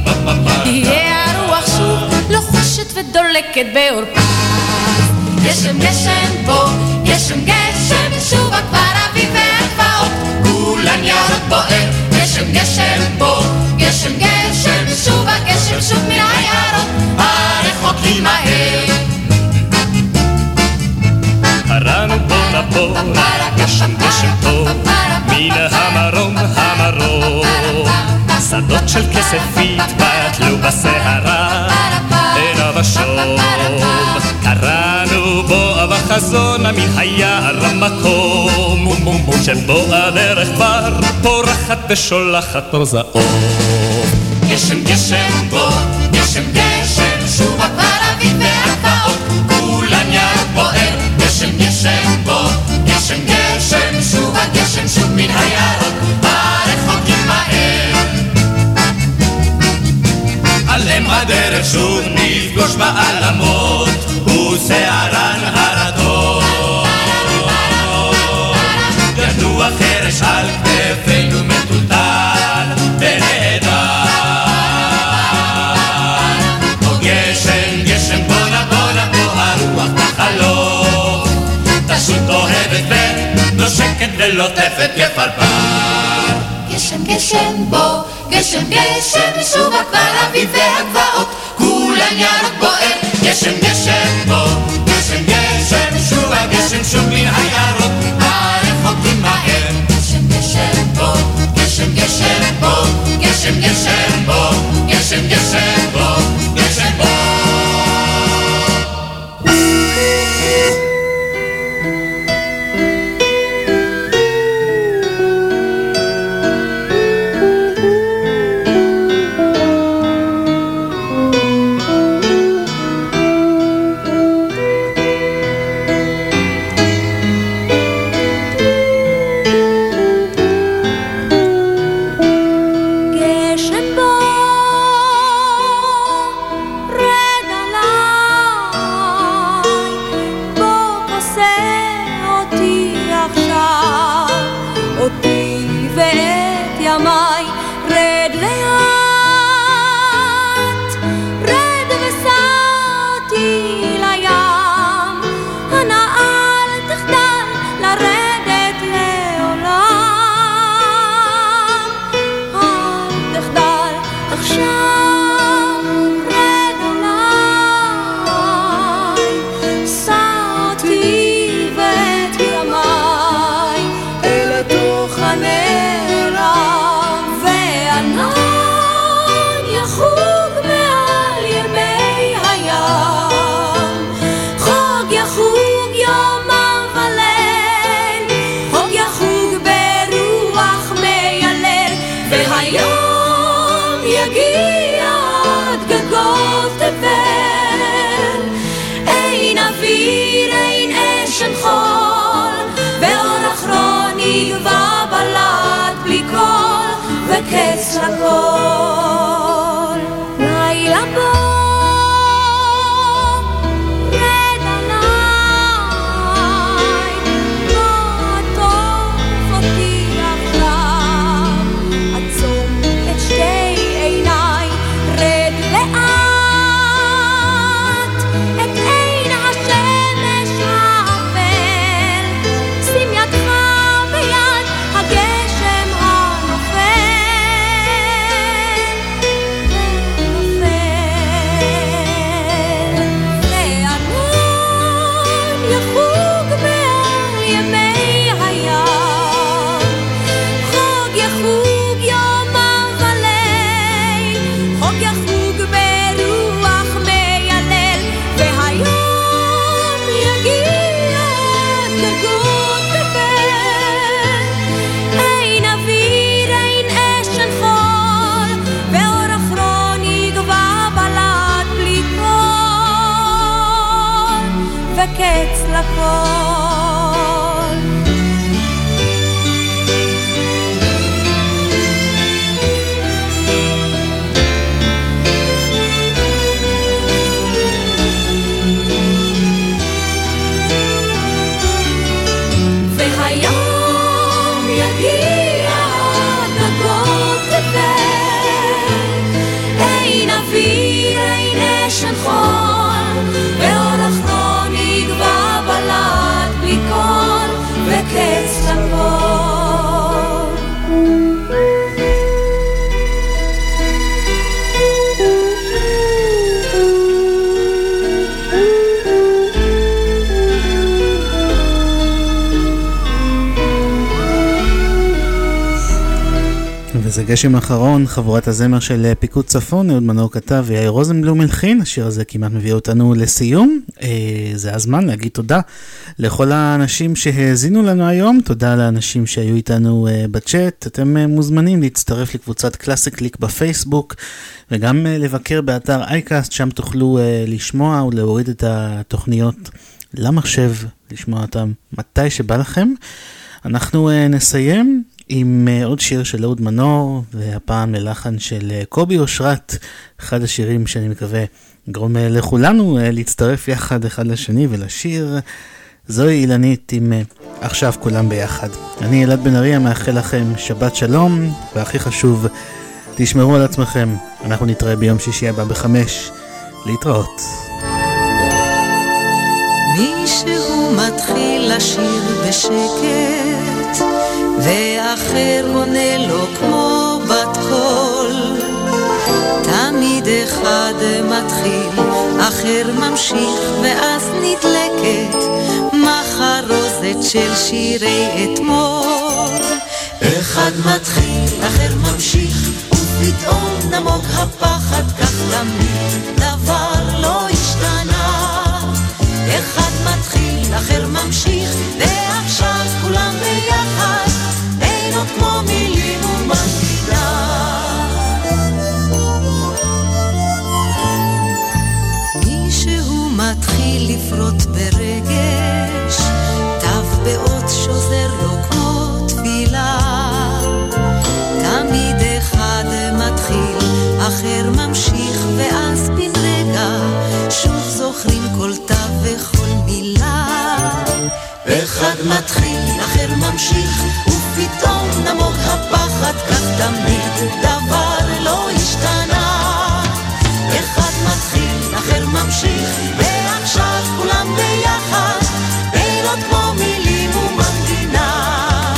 תהיה הרוח שוב לוחשת ודולקת בעורפה גשם גשם בוא גשם גשם שובה כבר אביב והגבעות. כולן ירוק בוער, גשם גשם בוא, גשם גשם שובה גשם שוב מן היערות גשם גשם טוב, מן המרום המ... המרום. שדות של כסף התבטלו בסערה, עיניו השום. קראנו בו בחזון מן היער המקום, שבו הדרך כבר פורחת ושולחת אור. גשם גשם בוא, גשם גשם, שוב כבר אביב והגבעות, כולן ירוק בוער, גשם גשם בוא, מן הירוק, הרחוקים מהר. על אם הדרך שוב נפגוש בעלמות, ושערן הרטוב. ינוע חרש על כתפינו ונושקת ולוטפת כפרפר. גשם גשם בוא, גשם גשם, שוב אביב והגבעות, כולן ירוק בוער, גשם גשם בוא, גשם גשם, שוב הגשם שוב מן הירוק, הרחוקים מהר. גשם גשם בוא, גשם גשם בוא, גשם גשם בוא, גשם גשם גשם אחרון, חבורת הזמר של אה, פיקוד צפון, אהוד מנור כתב ויאיר רוזנבלום הלחין, השיר הזה כמעט מביא אותנו לסיום. אה, זה הזמן להגיד תודה לכל האנשים שהאזינו לנו היום, תודה לאנשים שהיו איתנו אה, בצ'אט, אתם אה, מוזמנים להצטרף לקבוצת קלאסי קליק בפייסבוק, וגם אה, לבקר באתר אייקאסט, שם תוכלו אה, לשמוע ולהוריד את התוכניות למחשב, לשמוע אותם מתי שבא לכם. אנחנו uh, נסיים עם uh, עוד שיר של אהוד מנור, והפעם ללחן של uh, קובי אושרת, אחד השירים שאני מקווה יגרום uh, לכולנו להצטרף יחד אחד לשני ולשיר. זוהי אילנית עם עכשיו כולם ביחד. אני אלעד בן אריה מאחל לכם שבת שלום, והכי חשוב, תשמרו על עצמכם. אנחנו נתראה ביום שישי הבא בחמש. להתראות. מישהו מתחיל לשיר בשקט, ואחר עונה לו כמו בת קול. תמיד אחד מתחיל, אחר ממשיך, ואז נדלקת מחרוזת של שירי אתמול. אחד מתחיל, אחר ממשיך, ופתאום נמוג הפחד, כך תמיד דבר לא השתנה. אחד מתחיל, אחר ממשיך, ועכשיו כולם ביחד, אחד מתחיל, אחר ממשיך, ופתאום נמוג הפחד, כך תמיד דבר לא השתנה. אחד מתחיל, אחר ממשיך, ועכשיו כולם ביחד, עוד כמו מילים ומנגינה.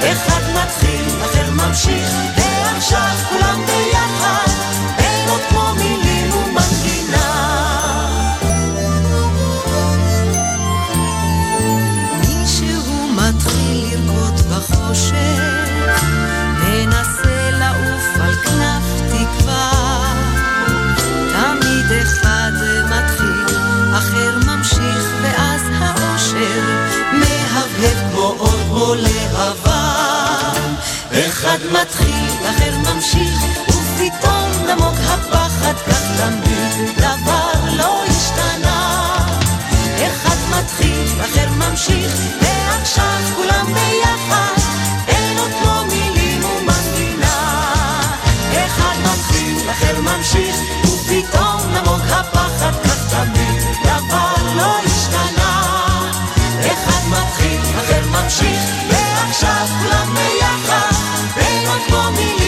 אחד מתחיל, אחר ממשיך, ועכשיו מתחיל, אחר ממשיך, ופתאום נמוג הפחד כך תמיד, דבר לא השתנה. אחד מתחיל, אחר ממשיך, ועכשיו כולם ביחד, אין עוד לא אחר ממשיך, ופתאום נמוג הפחד כך תמיד, דבר לא השתנה. אחד מתחיל, אחר ממשיך, ועכשיו כולם ביחד. for me.